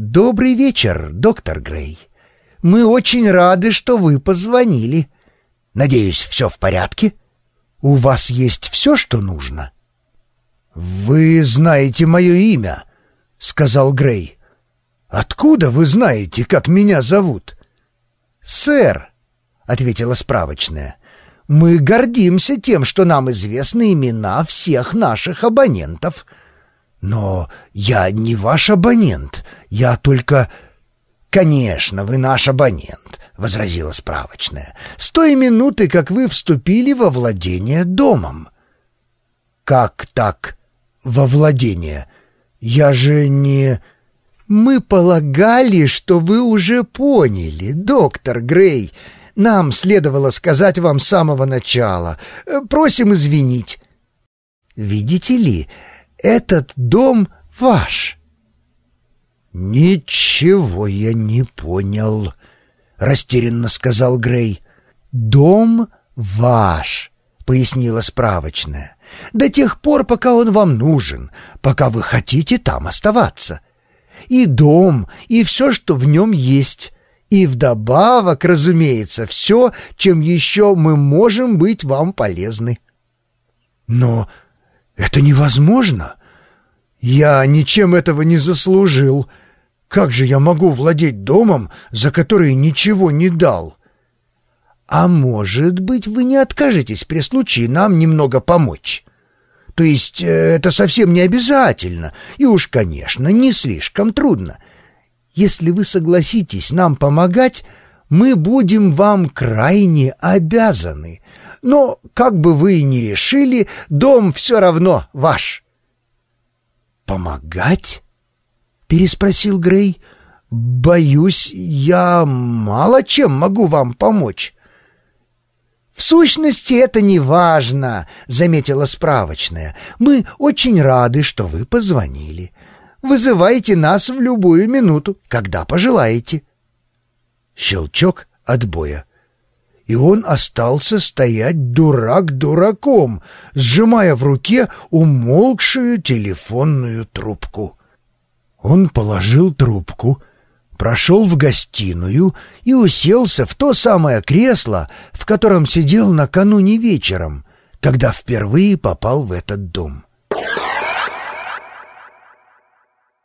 «Добрый вечер, доктор Грей. Мы очень рады, что вы позвонили. Надеюсь, все в порядке? У вас есть все, что нужно?» «Вы знаете мое имя», — сказал Грей. «Откуда вы знаете, как меня зовут?» «Сэр», — ответила справочная, — «мы гордимся тем, что нам известны имена всех наших абонентов». «Но я не ваш абонент, я только...» «Конечно, вы наш абонент», — возразила справочная. «С той минуты, как вы вступили во владение домом». «Как так во владение? Я же не...» «Мы полагали, что вы уже поняли, доктор Грей. Нам следовало сказать вам с самого начала. Просим извинить». «Видите ли, этот дом ваш». «Ничего я не понял», — растерянно сказал Грей. «Дом ваш», — пояснила справочная, «до тех пор, пока он вам нужен, пока вы хотите там оставаться. И дом, и все, что в нем есть». И вдобавок, разумеется, все, чем еще мы можем быть вам полезны. Но это невозможно. Я ничем этого не заслужил. Как же я могу владеть домом, за который ничего не дал? А может быть, вы не откажетесь при случае нам немного помочь? То есть э, это совсем не обязательно, и уж, конечно, не слишком трудно. Если вы согласитесь нам помогать, мы будем вам крайне обязаны. Но, как бы вы ни решили, дом все равно ваш». «Помогать?» — переспросил Грей. «Боюсь, я мало чем могу вам помочь». «В сущности, это не важно», — заметила справочная. «Мы очень рады, что вы позвонили. Вызывайте нас в любую минуту, когда пожелаете». Щелчок, отбоя. И он остался стоять дурак дураком, сжимая в руке умолкшую телефонную трубку. Он положил трубку, прошел в гостиную и уселся в то самое кресло, в котором сидел накануне вечером, когда впервые попал в этот дом.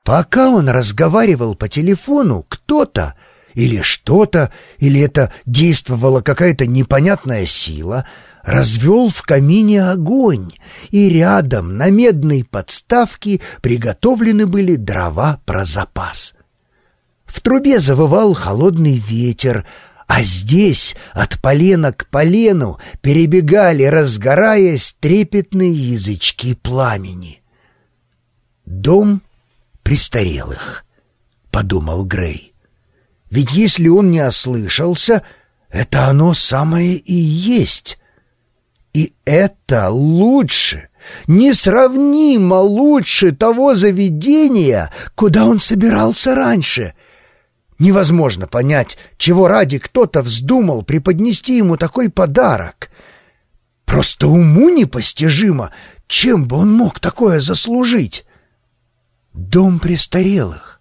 Пока он разговаривал по телефону, кто-то или что-то, или это действовала какая-то непонятная сила, развел в камине огонь, и рядом на медной подставке приготовлены были дрова про запас. В трубе завывал холодный ветер, а здесь от полена к полену перебегали, разгораясь, трепетные язычки пламени. Дом престарелых, — подумал Грей. Ведь если он не ослышался, это оно самое и есть. И это лучше, несравнимо лучше того заведения, куда он собирался раньше. Невозможно понять, чего ради кто-то вздумал преподнести ему такой подарок. Просто уму непостижимо, чем бы он мог такое заслужить дом престарелых.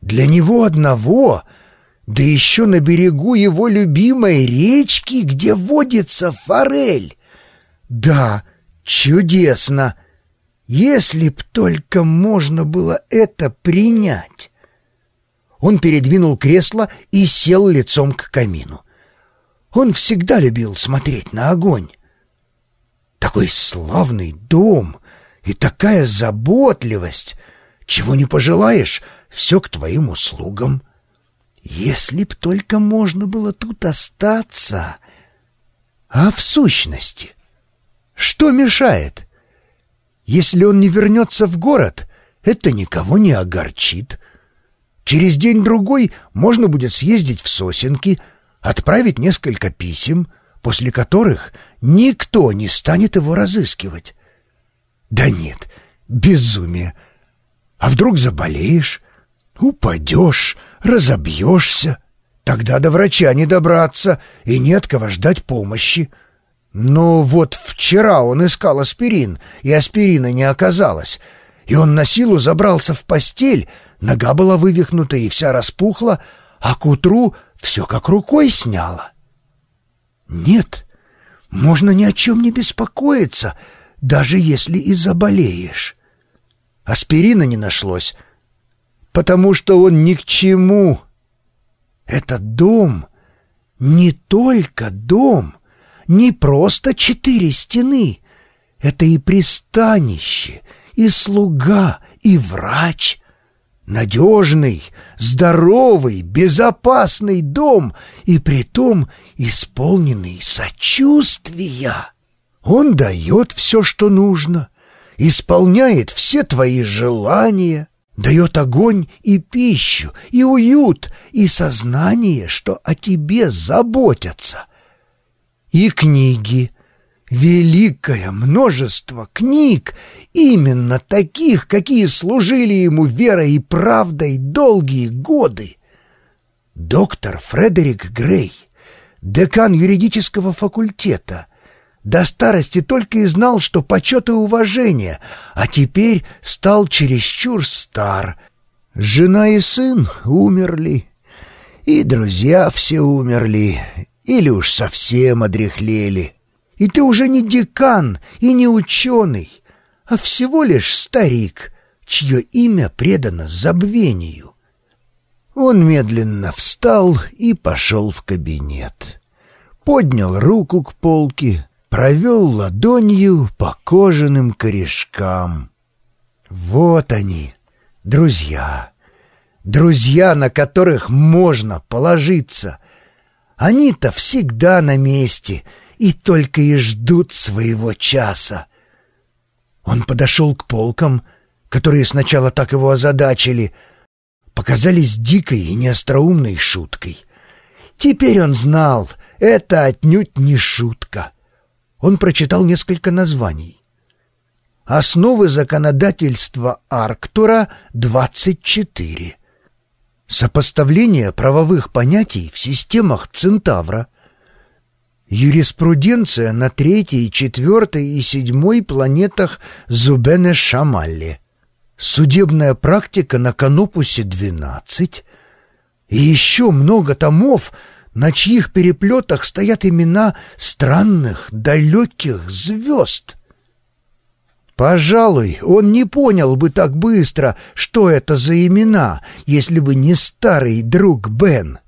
Для него одного, да еще на берегу его любимой речки, где водится форель. Да, чудесно! Если б только можно было это принять. Он передвинул кресло и сел лицом к камину. Он всегда любил смотреть на огонь. Такой славный дом и такая заботливость — чего не пожелаешь, все к твоим услугам. Если б только можно было тут остаться. А в сущности, что мешает? Если он не вернется в город, это никого не огорчит. Через день-другой можно будет съездить в сосенки, отправить несколько писем, после которых никто не станет его разыскивать. Да нет, безумие. А вдруг заболеешь, упадешь, разобьешься? Тогда до врача не добраться и не кого ждать помощи. Но вот вчера он искал аспирин, и аспирина не оказалось. И он на силу забрался в постель, нога была вывихнута и вся распухла, а к утру все как рукой сняло. Нет, можно ни о чем не беспокоиться, даже если и заболеешь. Аспирина не нашлось, потому что он ни к чему. Этот дом не только дом, не просто четыре стены. Это и пристанище, и слуга, и врач. Надежный, здоровый, безопасный дом, и притом исполненный сочувствия. Он дает все, что нужно — исполняет все твои желания, дает огонь и пищу, и уют, и сознание, что о тебе заботятся. И книги, великое множество книг, именно таких, какие служили ему верой и правдой долгие годы. Доктор Фредерик Грей, декан юридического факультета — до старости только и знал, что почет и уважение, а теперь стал чересчур стар. Жена и сын умерли, и друзья все умерли, или уж совсем одряхлели. И ты уже не декан и не ученый, а всего лишь старик, чье имя предано забвению. Он медленно встал и пошел в кабинет. Поднял руку к полке, провел ладонью по кожаным корешкам. Вот они, друзья, друзья, на которых можно положиться. Они-то всегда на месте и только и ждут своего часа. Он подошел к полкам, которые сначала так его озадачили, показались дикой и неостроумной шуткой. Теперь он знал, это отнюдь не шутка он прочитал несколько названий. Основы законодательства Арктура 24. Сопоставление правовых понятий в системах Центавра. Юриспруденция на третьей, четвертой и седьмой планетах Зубене-Шамалли. Судебная практика на Канопусе-12. И еще много томов, на чьих переплетах стоят имена странных, далеких звезд. Пожалуй, он не понял бы так быстро, что это за имена, если бы не старый друг Бен.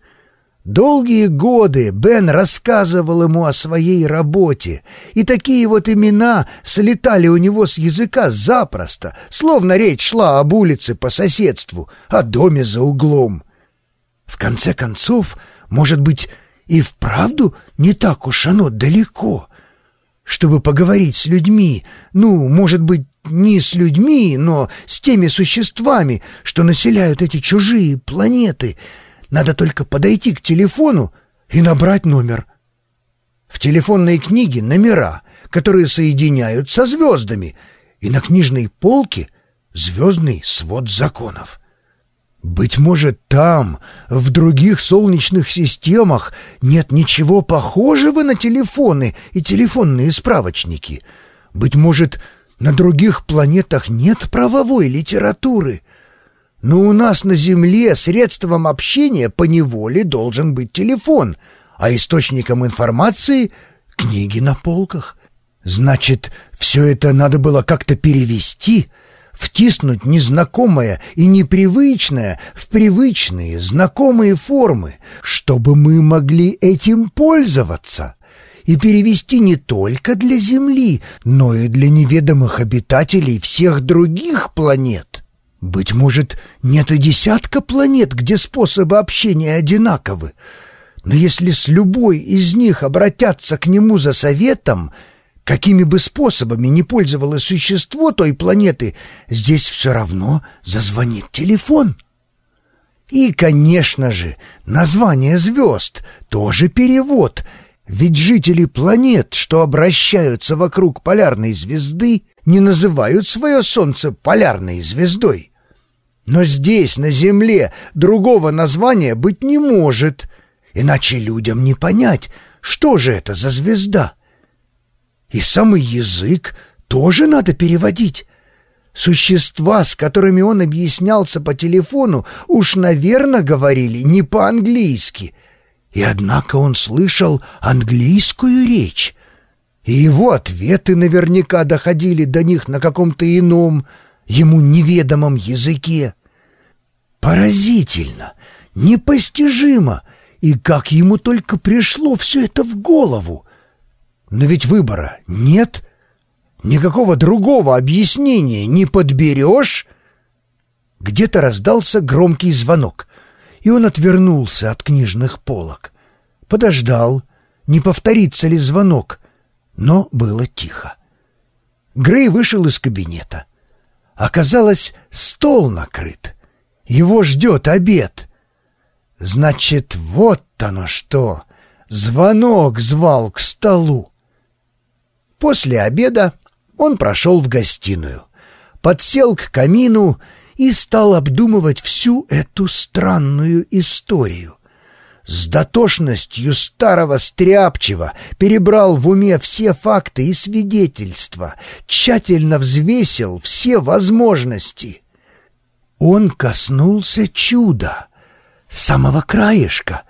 Долгие годы Бен рассказывал ему о своей работе, и такие вот имена слетали у него с языка запросто, словно речь шла об улице по соседству, о доме за углом. В конце концов, может быть, и вправду не так уж оно далеко. Чтобы поговорить с людьми, ну, может быть, не с людьми, но с теми существами, что населяют эти чужие планеты — надо только подойти к телефону и набрать номер. В телефонной книге номера, которые соединяют со звездами, и на книжной полке звездный свод законов. Быть может, там, в других солнечных системах, нет ничего похожего на телефоны и телефонные справочники. Быть может, на других планетах нет правовой литературы — но у нас на Земле средством общения по неволе должен быть телефон, а источником информации — книги на полках. Значит, все это надо было как-то перевести, втиснуть незнакомое и непривычное в привычные, знакомые формы, чтобы мы могли этим пользоваться и перевести не только для Земли, но и для неведомых обитателей всех других планет. Быть может, нет и десятка планет, где способы общения одинаковы. Но если с любой из них обратятся к нему за советом, какими бы способами ни пользовалось существо той планеты, здесь все равно зазвонит телефон. И, конечно же, название звезд — тоже перевод — ведь жители планет, что обращаются вокруг полярной звезды, не называют свое Солнце полярной звездой. Но здесь, на Земле, другого названия быть не может, иначе людям не понять, что же это за звезда. И самый язык тоже надо переводить. Существа, с которыми он объяснялся по телефону, уж, наверное, говорили не по-английски — и однако он слышал английскую речь, и его ответы наверняка доходили до них на каком-то ином, ему неведомом языке. Поразительно, непостижимо, и как ему только пришло все это в голову. Но ведь выбора нет, никакого другого объяснения не подберешь. Где-то раздался громкий звонок — и он отвернулся от книжных полок. Подождал, не повторится ли звонок, но было тихо. Грей вышел из кабинета. Оказалось, стол накрыт. Его ждет обед. Значит, вот оно что! Звонок звал к столу. После обеда он прошел в гостиную, подсел к камину и стал обдумывать всю эту странную историю. С дотошностью старого стряпчего перебрал в уме все факты и свидетельства, тщательно взвесил все возможности. Он коснулся чуда, самого краешка,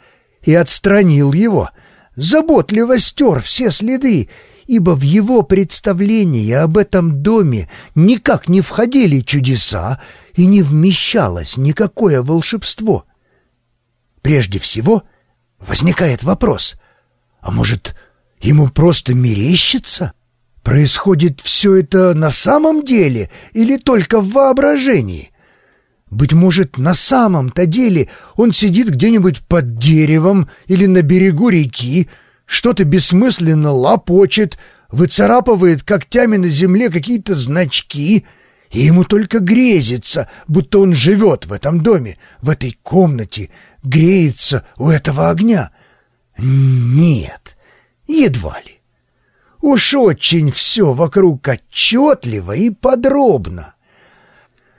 и отстранил его, заботливо стер все следы ибо в его представлении об этом доме никак не входили чудеса и не вмещалось никакое волшебство. Прежде всего возникает вопрос, а может, ему просто мерещится? Происходит все это на самом деле или только в воображении? Быть может, на самом-то деле он сидит где-нибудь под деревом или на берегу реки, что-то бессмысленно лопочет, выцарапывает когтями на земле какие-то значки, и ему только грезится, будто он живет в этом доме, в этой комнате, греется у этого огня. Нет, едва ли. Уж очень все вокруг отчетливо и подробно.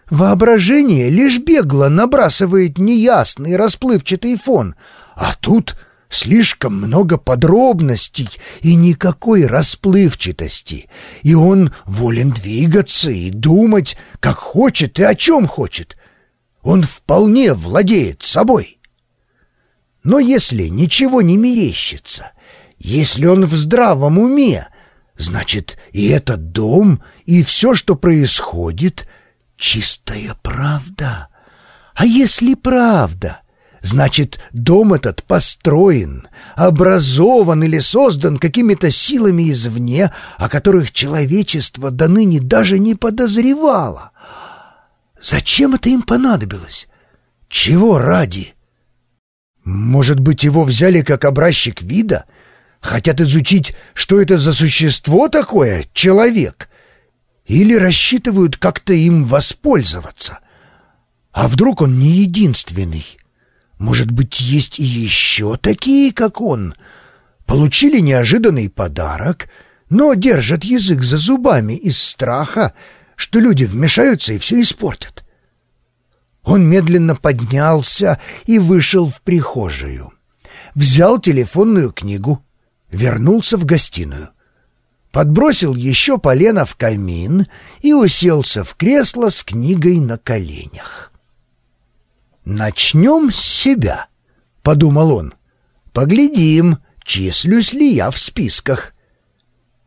Воображение лишь бегло набрасывает неясный расплывчатый фон, а тут слишком много подробностей и никакой расплывчатости, и он волен двигаться и думать, как хочет и о чем хочет. Он вполне владеет собой. Но если ничего не мерещится, если он в здравом уме, значит, и этот дом, и все, что происходит, чистая правда. А если правда — Значит, дом этот построен, образован или создан какими-то силами извне, о которых человечество до ныне даже не подозревало. Зачем это им понадобилось? Чего ради? Может быть, его взяли как образчик вида? Хотят изучить, что это за существо такое, человек? Или рассчитывают как-то им воспользоваться? А вдруг он не единственный? Может быть, есть и еще такие, как он? Получили неожиданный подарок, но держат язык за зубами из страха, что люди вмешаются и все испортят. Он медленно поднялся и вышел в прихожую. Взял телефонную книгу, вернулся в гостиную. Подбросил еще полено в камин и уселся в кресло с книгой на коленях. «Начнем с себя», — подумал он. «Поглядим, числюсь ли я в списках».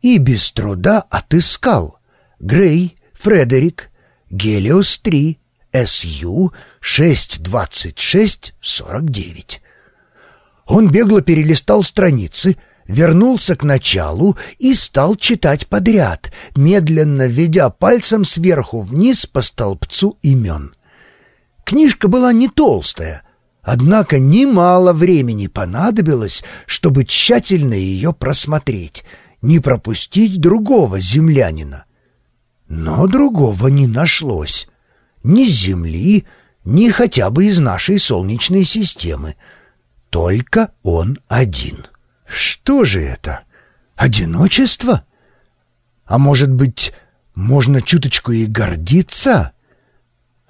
И без труда отыскал. Грей, Фредерик, Гелиос-3, СЮ 62649. Он бегло перелистал страницы, вернулся к началу и стал читать подряд, медленно ведя пальцем сверху вниз по столбцу имен. Книжка была не толстая, однако немало времени понадобилось, чтобы тщательно ее просмотреть, не пропустить другого землянина. Но другого не нашлось. Ни с Земли, ни хотя бы из нашей Солнечной системы. Только он один. Что же это? Одиночество? А может быть, можно чуточку и гордиться?»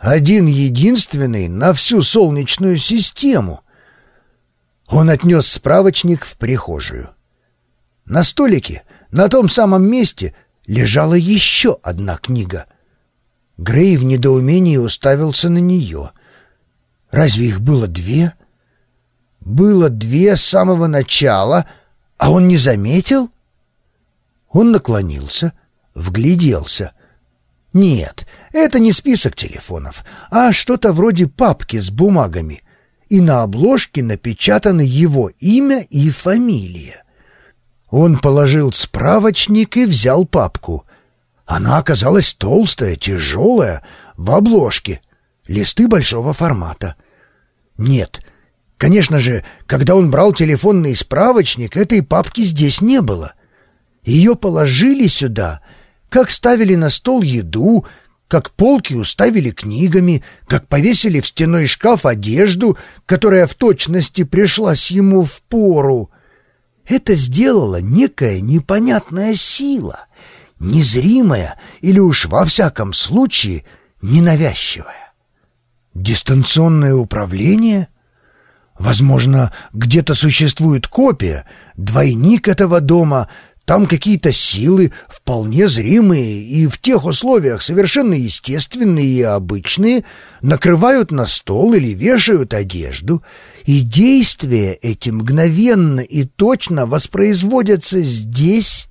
Один единственный на всю Солнечную систему. Он отнес справочник в прихожую. На столике, на том самом месте, лежала еще одна книга. Грей в недоумении уставился на нее. Разве их было две? Было две с самого начала, а он не заметил? Он наклонился, вгляделся — нет, это не список телефонов, а что-то вроде папки с бумагами. И на обложке напечатаны его имя и фамилия. Он положил справочник и взял папку. Она оказалась толстая, тяжелая, в обложке, листы большого формата. Нет, конечно же, когда он брал телефонный справочник, этой папки здесь не было. Ее положили сюда — как ставили на стол еду, как полки уставили книгами, как повесили в стеной шкаф одежду, которая в точности пришлась ему в пору. Это сделала некая непонятная сила, незримая или уж во всяком случае ненавязчивая. Дистанционное управление? Возможно, где-то существует копия, двойник этого дома — там какие-то силы, вполне зримые и в тех условиях совершенно естественные и обычные, накрывают на стол или вешают одежду, и действия эти мгновенно и точно воспроизводятся здесь.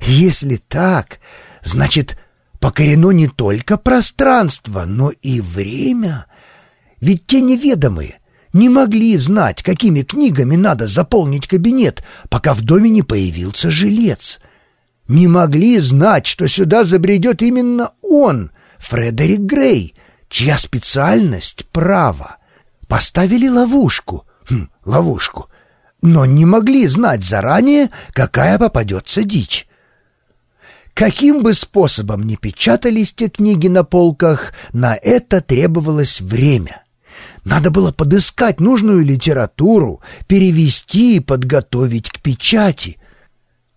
Если так, значит, покорено не только пространство, но и время. Ведь те неведомые, не могли знать, какими книгами надо заполнить кабинет, пока в доме не появился жилец. Не могли знать, что сюда забредет именно он, Фредерик Грей, чья специальность — право. Поставили ловушку, хм, ловушку, но не могли знать заранее, какая попадется дичь. Каким бы способом ни печатались те книги на полках, на это требовалось время. Надо было подыскать нужную литературу, перевести и подготовить к печати.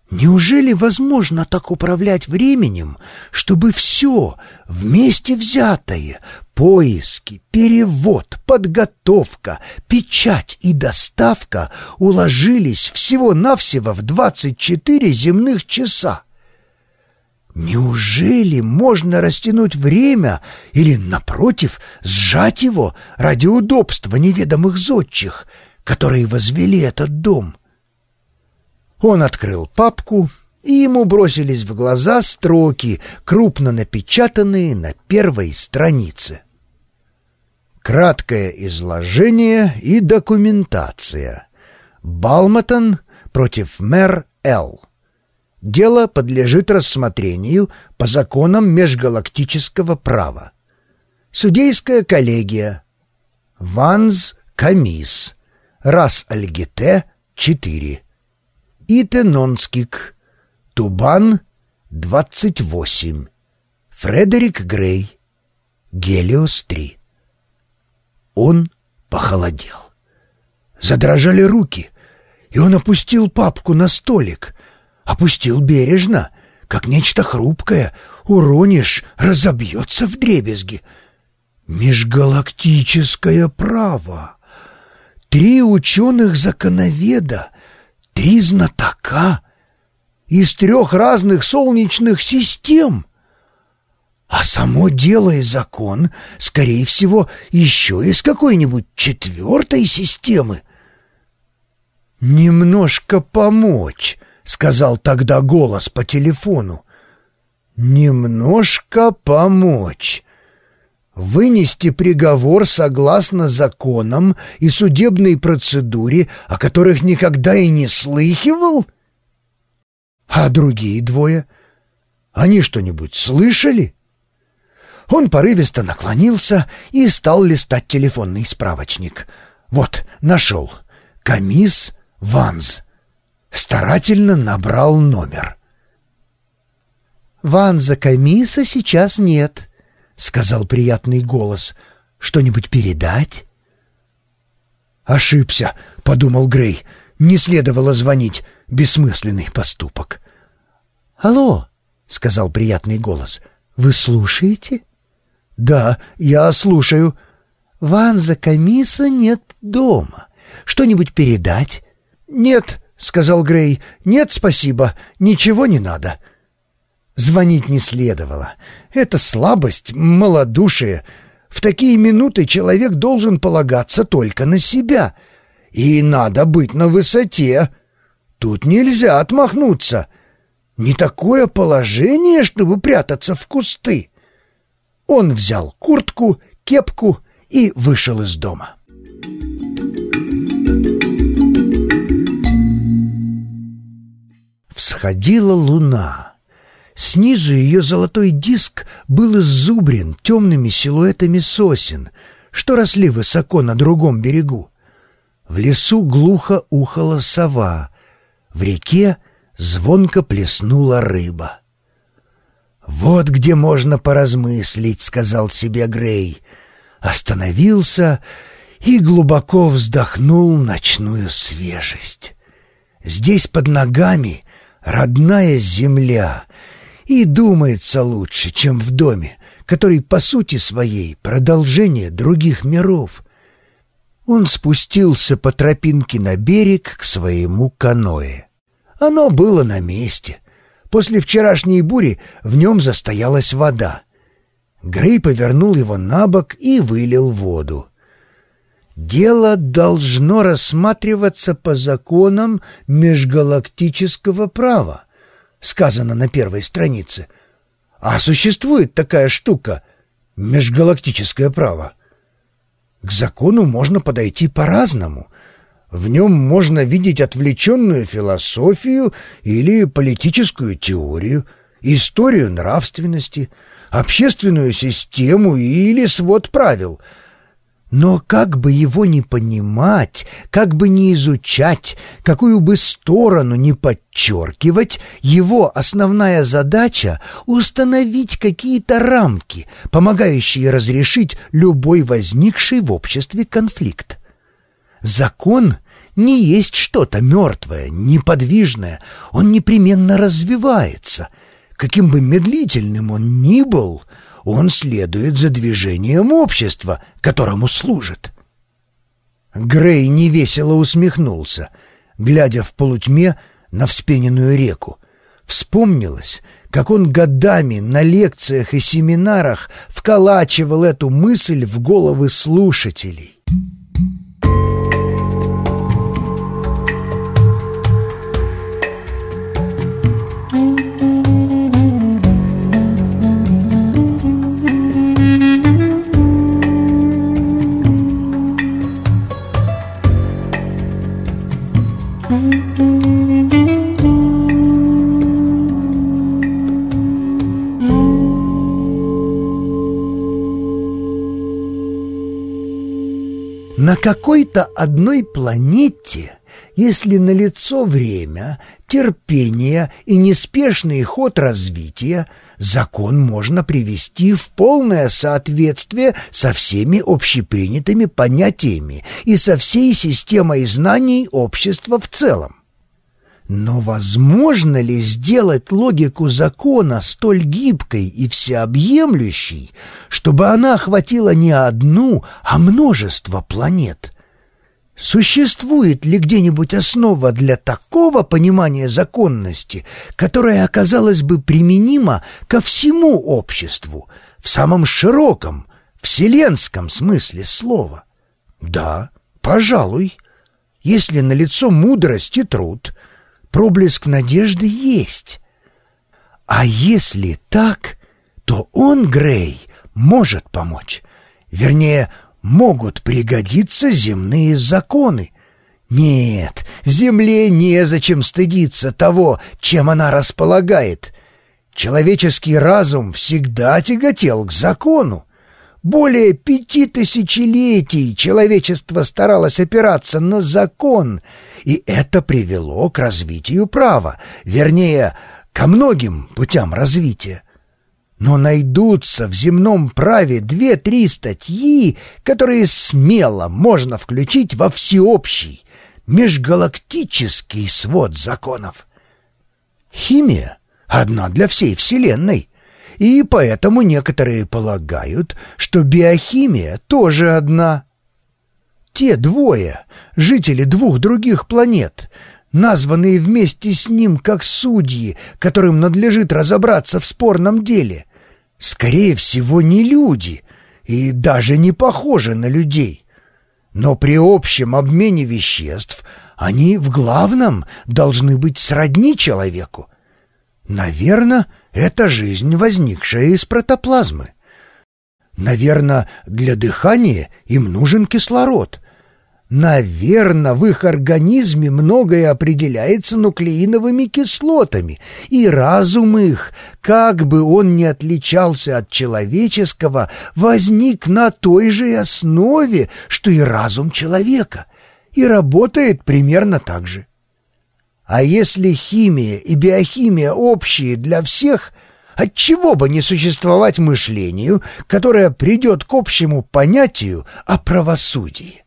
Неужели возможно так управлять временем, чтобы все вместе взятое — поиски, перевод, подготовка, печать и доставка — уложились всего-навсего в 24 земных часа? Неужели можно растянуть время или, напротив, сжать его ради удобства неведомых зодчих, которые возвели этот дом — он открыл папку, и ему бросились в глаза строки, крупно напечатанные на первой странице. Краткое изложение и документация. Балматон против мэр Л. Дело подлежит рассмотрению по законам межгалактического права. Судейская коллегия. Ванз Камис. Рас Альгите 4. Итенонскик, Тубан, 28, Фредерик Грей, Гелиос-3. Он похолодел. Задрожали руки, и он опустил папку на столик. Опустил бережно, как нечто хрупкое. Уронишь, разобьется в дребезги. Межгалактическое право. Три ученых-законоведа — Три знатока из трех разных солнечных систем. А само дело и закон, скорее всего, еще из какой-нибудь четвертой системы. «Немножко помочь», — сказал тогда голос по телефону. «Немножко помочь» вынести приговор согласно законам и судебной процедуре, о которых никогда и не слыхивал? А другие двое? Они что-нибудь слышали? Он порывисто наклонился и стал листать телефонный справочник. Вот, нашел. Камис Ванз. Старательно набрал номер. «Ванза Камиса сейчас нет», — сказал приятный голос. «Что-нибудь передать?» «Ошибся», — подумал Грей. «Не следовало звонить. Бессмысленный поступок». «Алло», — сказал приятный голос. «Вы слушаете?» «Да, я слушаю». «Ванза Камиса нет дома. Что-нибудь передать?» «Нет», — сказал Грей. «Нет, спасибо. Ничего не надо». Звонить не следовало. Это слабость, малодушие. В такие минуты человек должен полагаться только на себя. И надо быть на высоте. Тут нельзя отмахнуться. Не такое положение, чтобы прятаться в кусты. Он взял куртку, кепку и вышел из дома. Всходила луна. Снизу ее золотой диск был иззубрен темными силуэтами сосен, что росли высоко на другом берегу. В лесу глухо ухала сова, в реке звонко плеснула рыба. «Вот где можно поразмыслить», — сказал себе Грей. Остановился и глубоко вздохнул ночную свежесть. Здесь под ногами родная земля — и думается лучше, чем в доме, который по сути своей продолжение других миров. Он спустился по тропинке на берег к своему каное. Оно было на месте. После вчерашней бури в нем застоялась вода. Грей повернул его на бок и вылил воду. Дело должно рассматриваться по законам межгалактического права сказано на первой странице. А существует такая штука — межгалактическое право. К закону можно подойти по-разному. В нем можно видеть отвлеченную философию или политическую теорию, историю нравственности, общественную систему или свод правил — но как бы его ни понимать, как бы ни изучать, какую бы сторону ни подчеркивать, его основная задача — установить какие-то рамки, помогающие разрешить любой возникший в обществе конфликт. Закон не есть что-то мертвое, неподвижное, он непременно развивается. Каким бы медлительным он ни был, он следует за движением общества, которому служит. Грей невесело усмехнулся, глядя в полутьме на вспененную реку. Вспомнилось, как он годами на лекциях и семинарах вколачивал эту мысль в головы слушателей. На какой-то одной планете, если налицо время, терпение и неспешный ход развития, закон можно привести в полное соответствие со всеми общепринятыми понятиями и со всей системой знаний общества в целом. Но возможно ли сделать логику закона столь гибкой и всеобъемлющей, чтобы она охватила не одну, а множество планет? Существует ли где-нибудь основа для такого понимания законности, которая оказалась бы применима ко всему обществу в самом широком, вселенском смысле слова? Да, пожалуй. Если налицо мудрость и труд — проблеск надежды есть. А если так, то он, Грей, может помочь. Вернее, могут пригодиться земные законы. Нет, земле незачем стыдиться того, чем она располагает. Человеческий разум всегда тяготел к закону. Более пяти тысячелетий человечество старалось опираться на закон, и это привело к развитию права, вернее, ко многим путям развития. Но найдутся в земном праве две-три статьи, которые смело можно включить во всеобщий, межгалактический свод законов. Химия одна для всей Вселенной — и поэтому некоторые полагают, что биохимия тоже одна. Те двое, жители двух других планет, названные вместе с ним как судьи, которым надлежит разобраться в спорном деле, скорее всего, не люди и даже не похожи на людей. Но при общем обмене веществ они в главном должны быть сродни человеку. Наверное, это жизнь, возникшая из протоплазмы. Наверное, для дыхания им нужен кислород. Наверное, в их организме многое определяется нуклеиновыми кислотами, и разум их, как бы он ни отличался от человеческого, возник на той же основе, что и разум человека, и работает примерно так же. А если химия и биохимия общие для всех, отчего бы не существовать мышлению, которое придет к общему понятию о правосудии?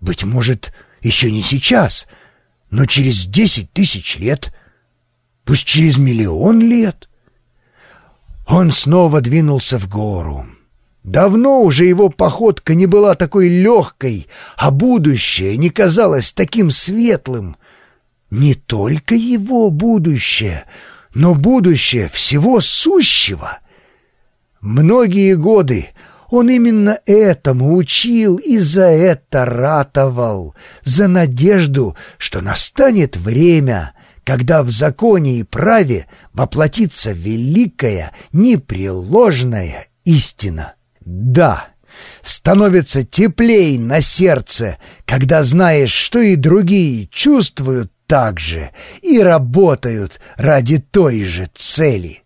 Быть может, еще не сейчас, но через десять тысяч лет, пусть через миллион лет. Он снова двинулся в гору. Давно уже его походка не была такой легкой, а будущее не казалось таким светлым не только его будущее, но будущее всего сущего. Многие годы он именно этому учил и за это ратовал, за надежду, что настанет время, когда в законе и праве воплотится великая, непреложная истина. Да, становится теплей на сердце, когда знаешь, что и другие чувствуют так же и работают ради той же цели.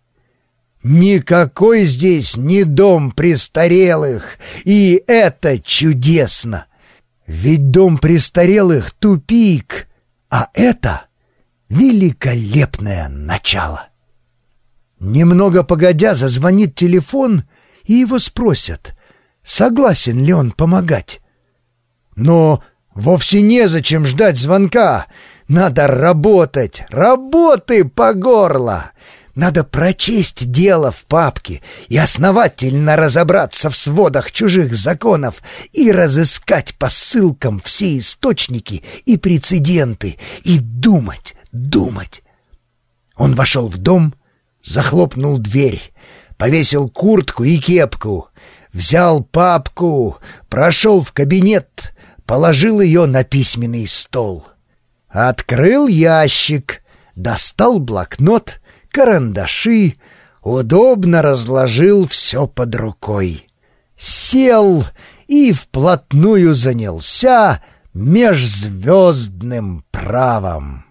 Никакой здесь не дом престарелых, и это чудесно. Ведь дом престарелых — тупик, а это — великолепное начало. Немного погодя зазвонит телефон, и его спросят, согласен ли он помогать. Но Вовсе незачем ждать звонка. Надо работать, работы по горло. Надо прочесть дело в папке и основательно разобраться в сводах чужих законов и разыскать по ссылкам все источники и прецеденты и думать, думать. Он вошел в дом, захлопнул дверь, повесил куртку и кепку, взял папку, прошел в кабинет, положил ее на письменный стол. Открыл ящик, достал блокнот — карандаши, удобно разложил все под рукой. Сел и вплотную занялся межзвездным правом.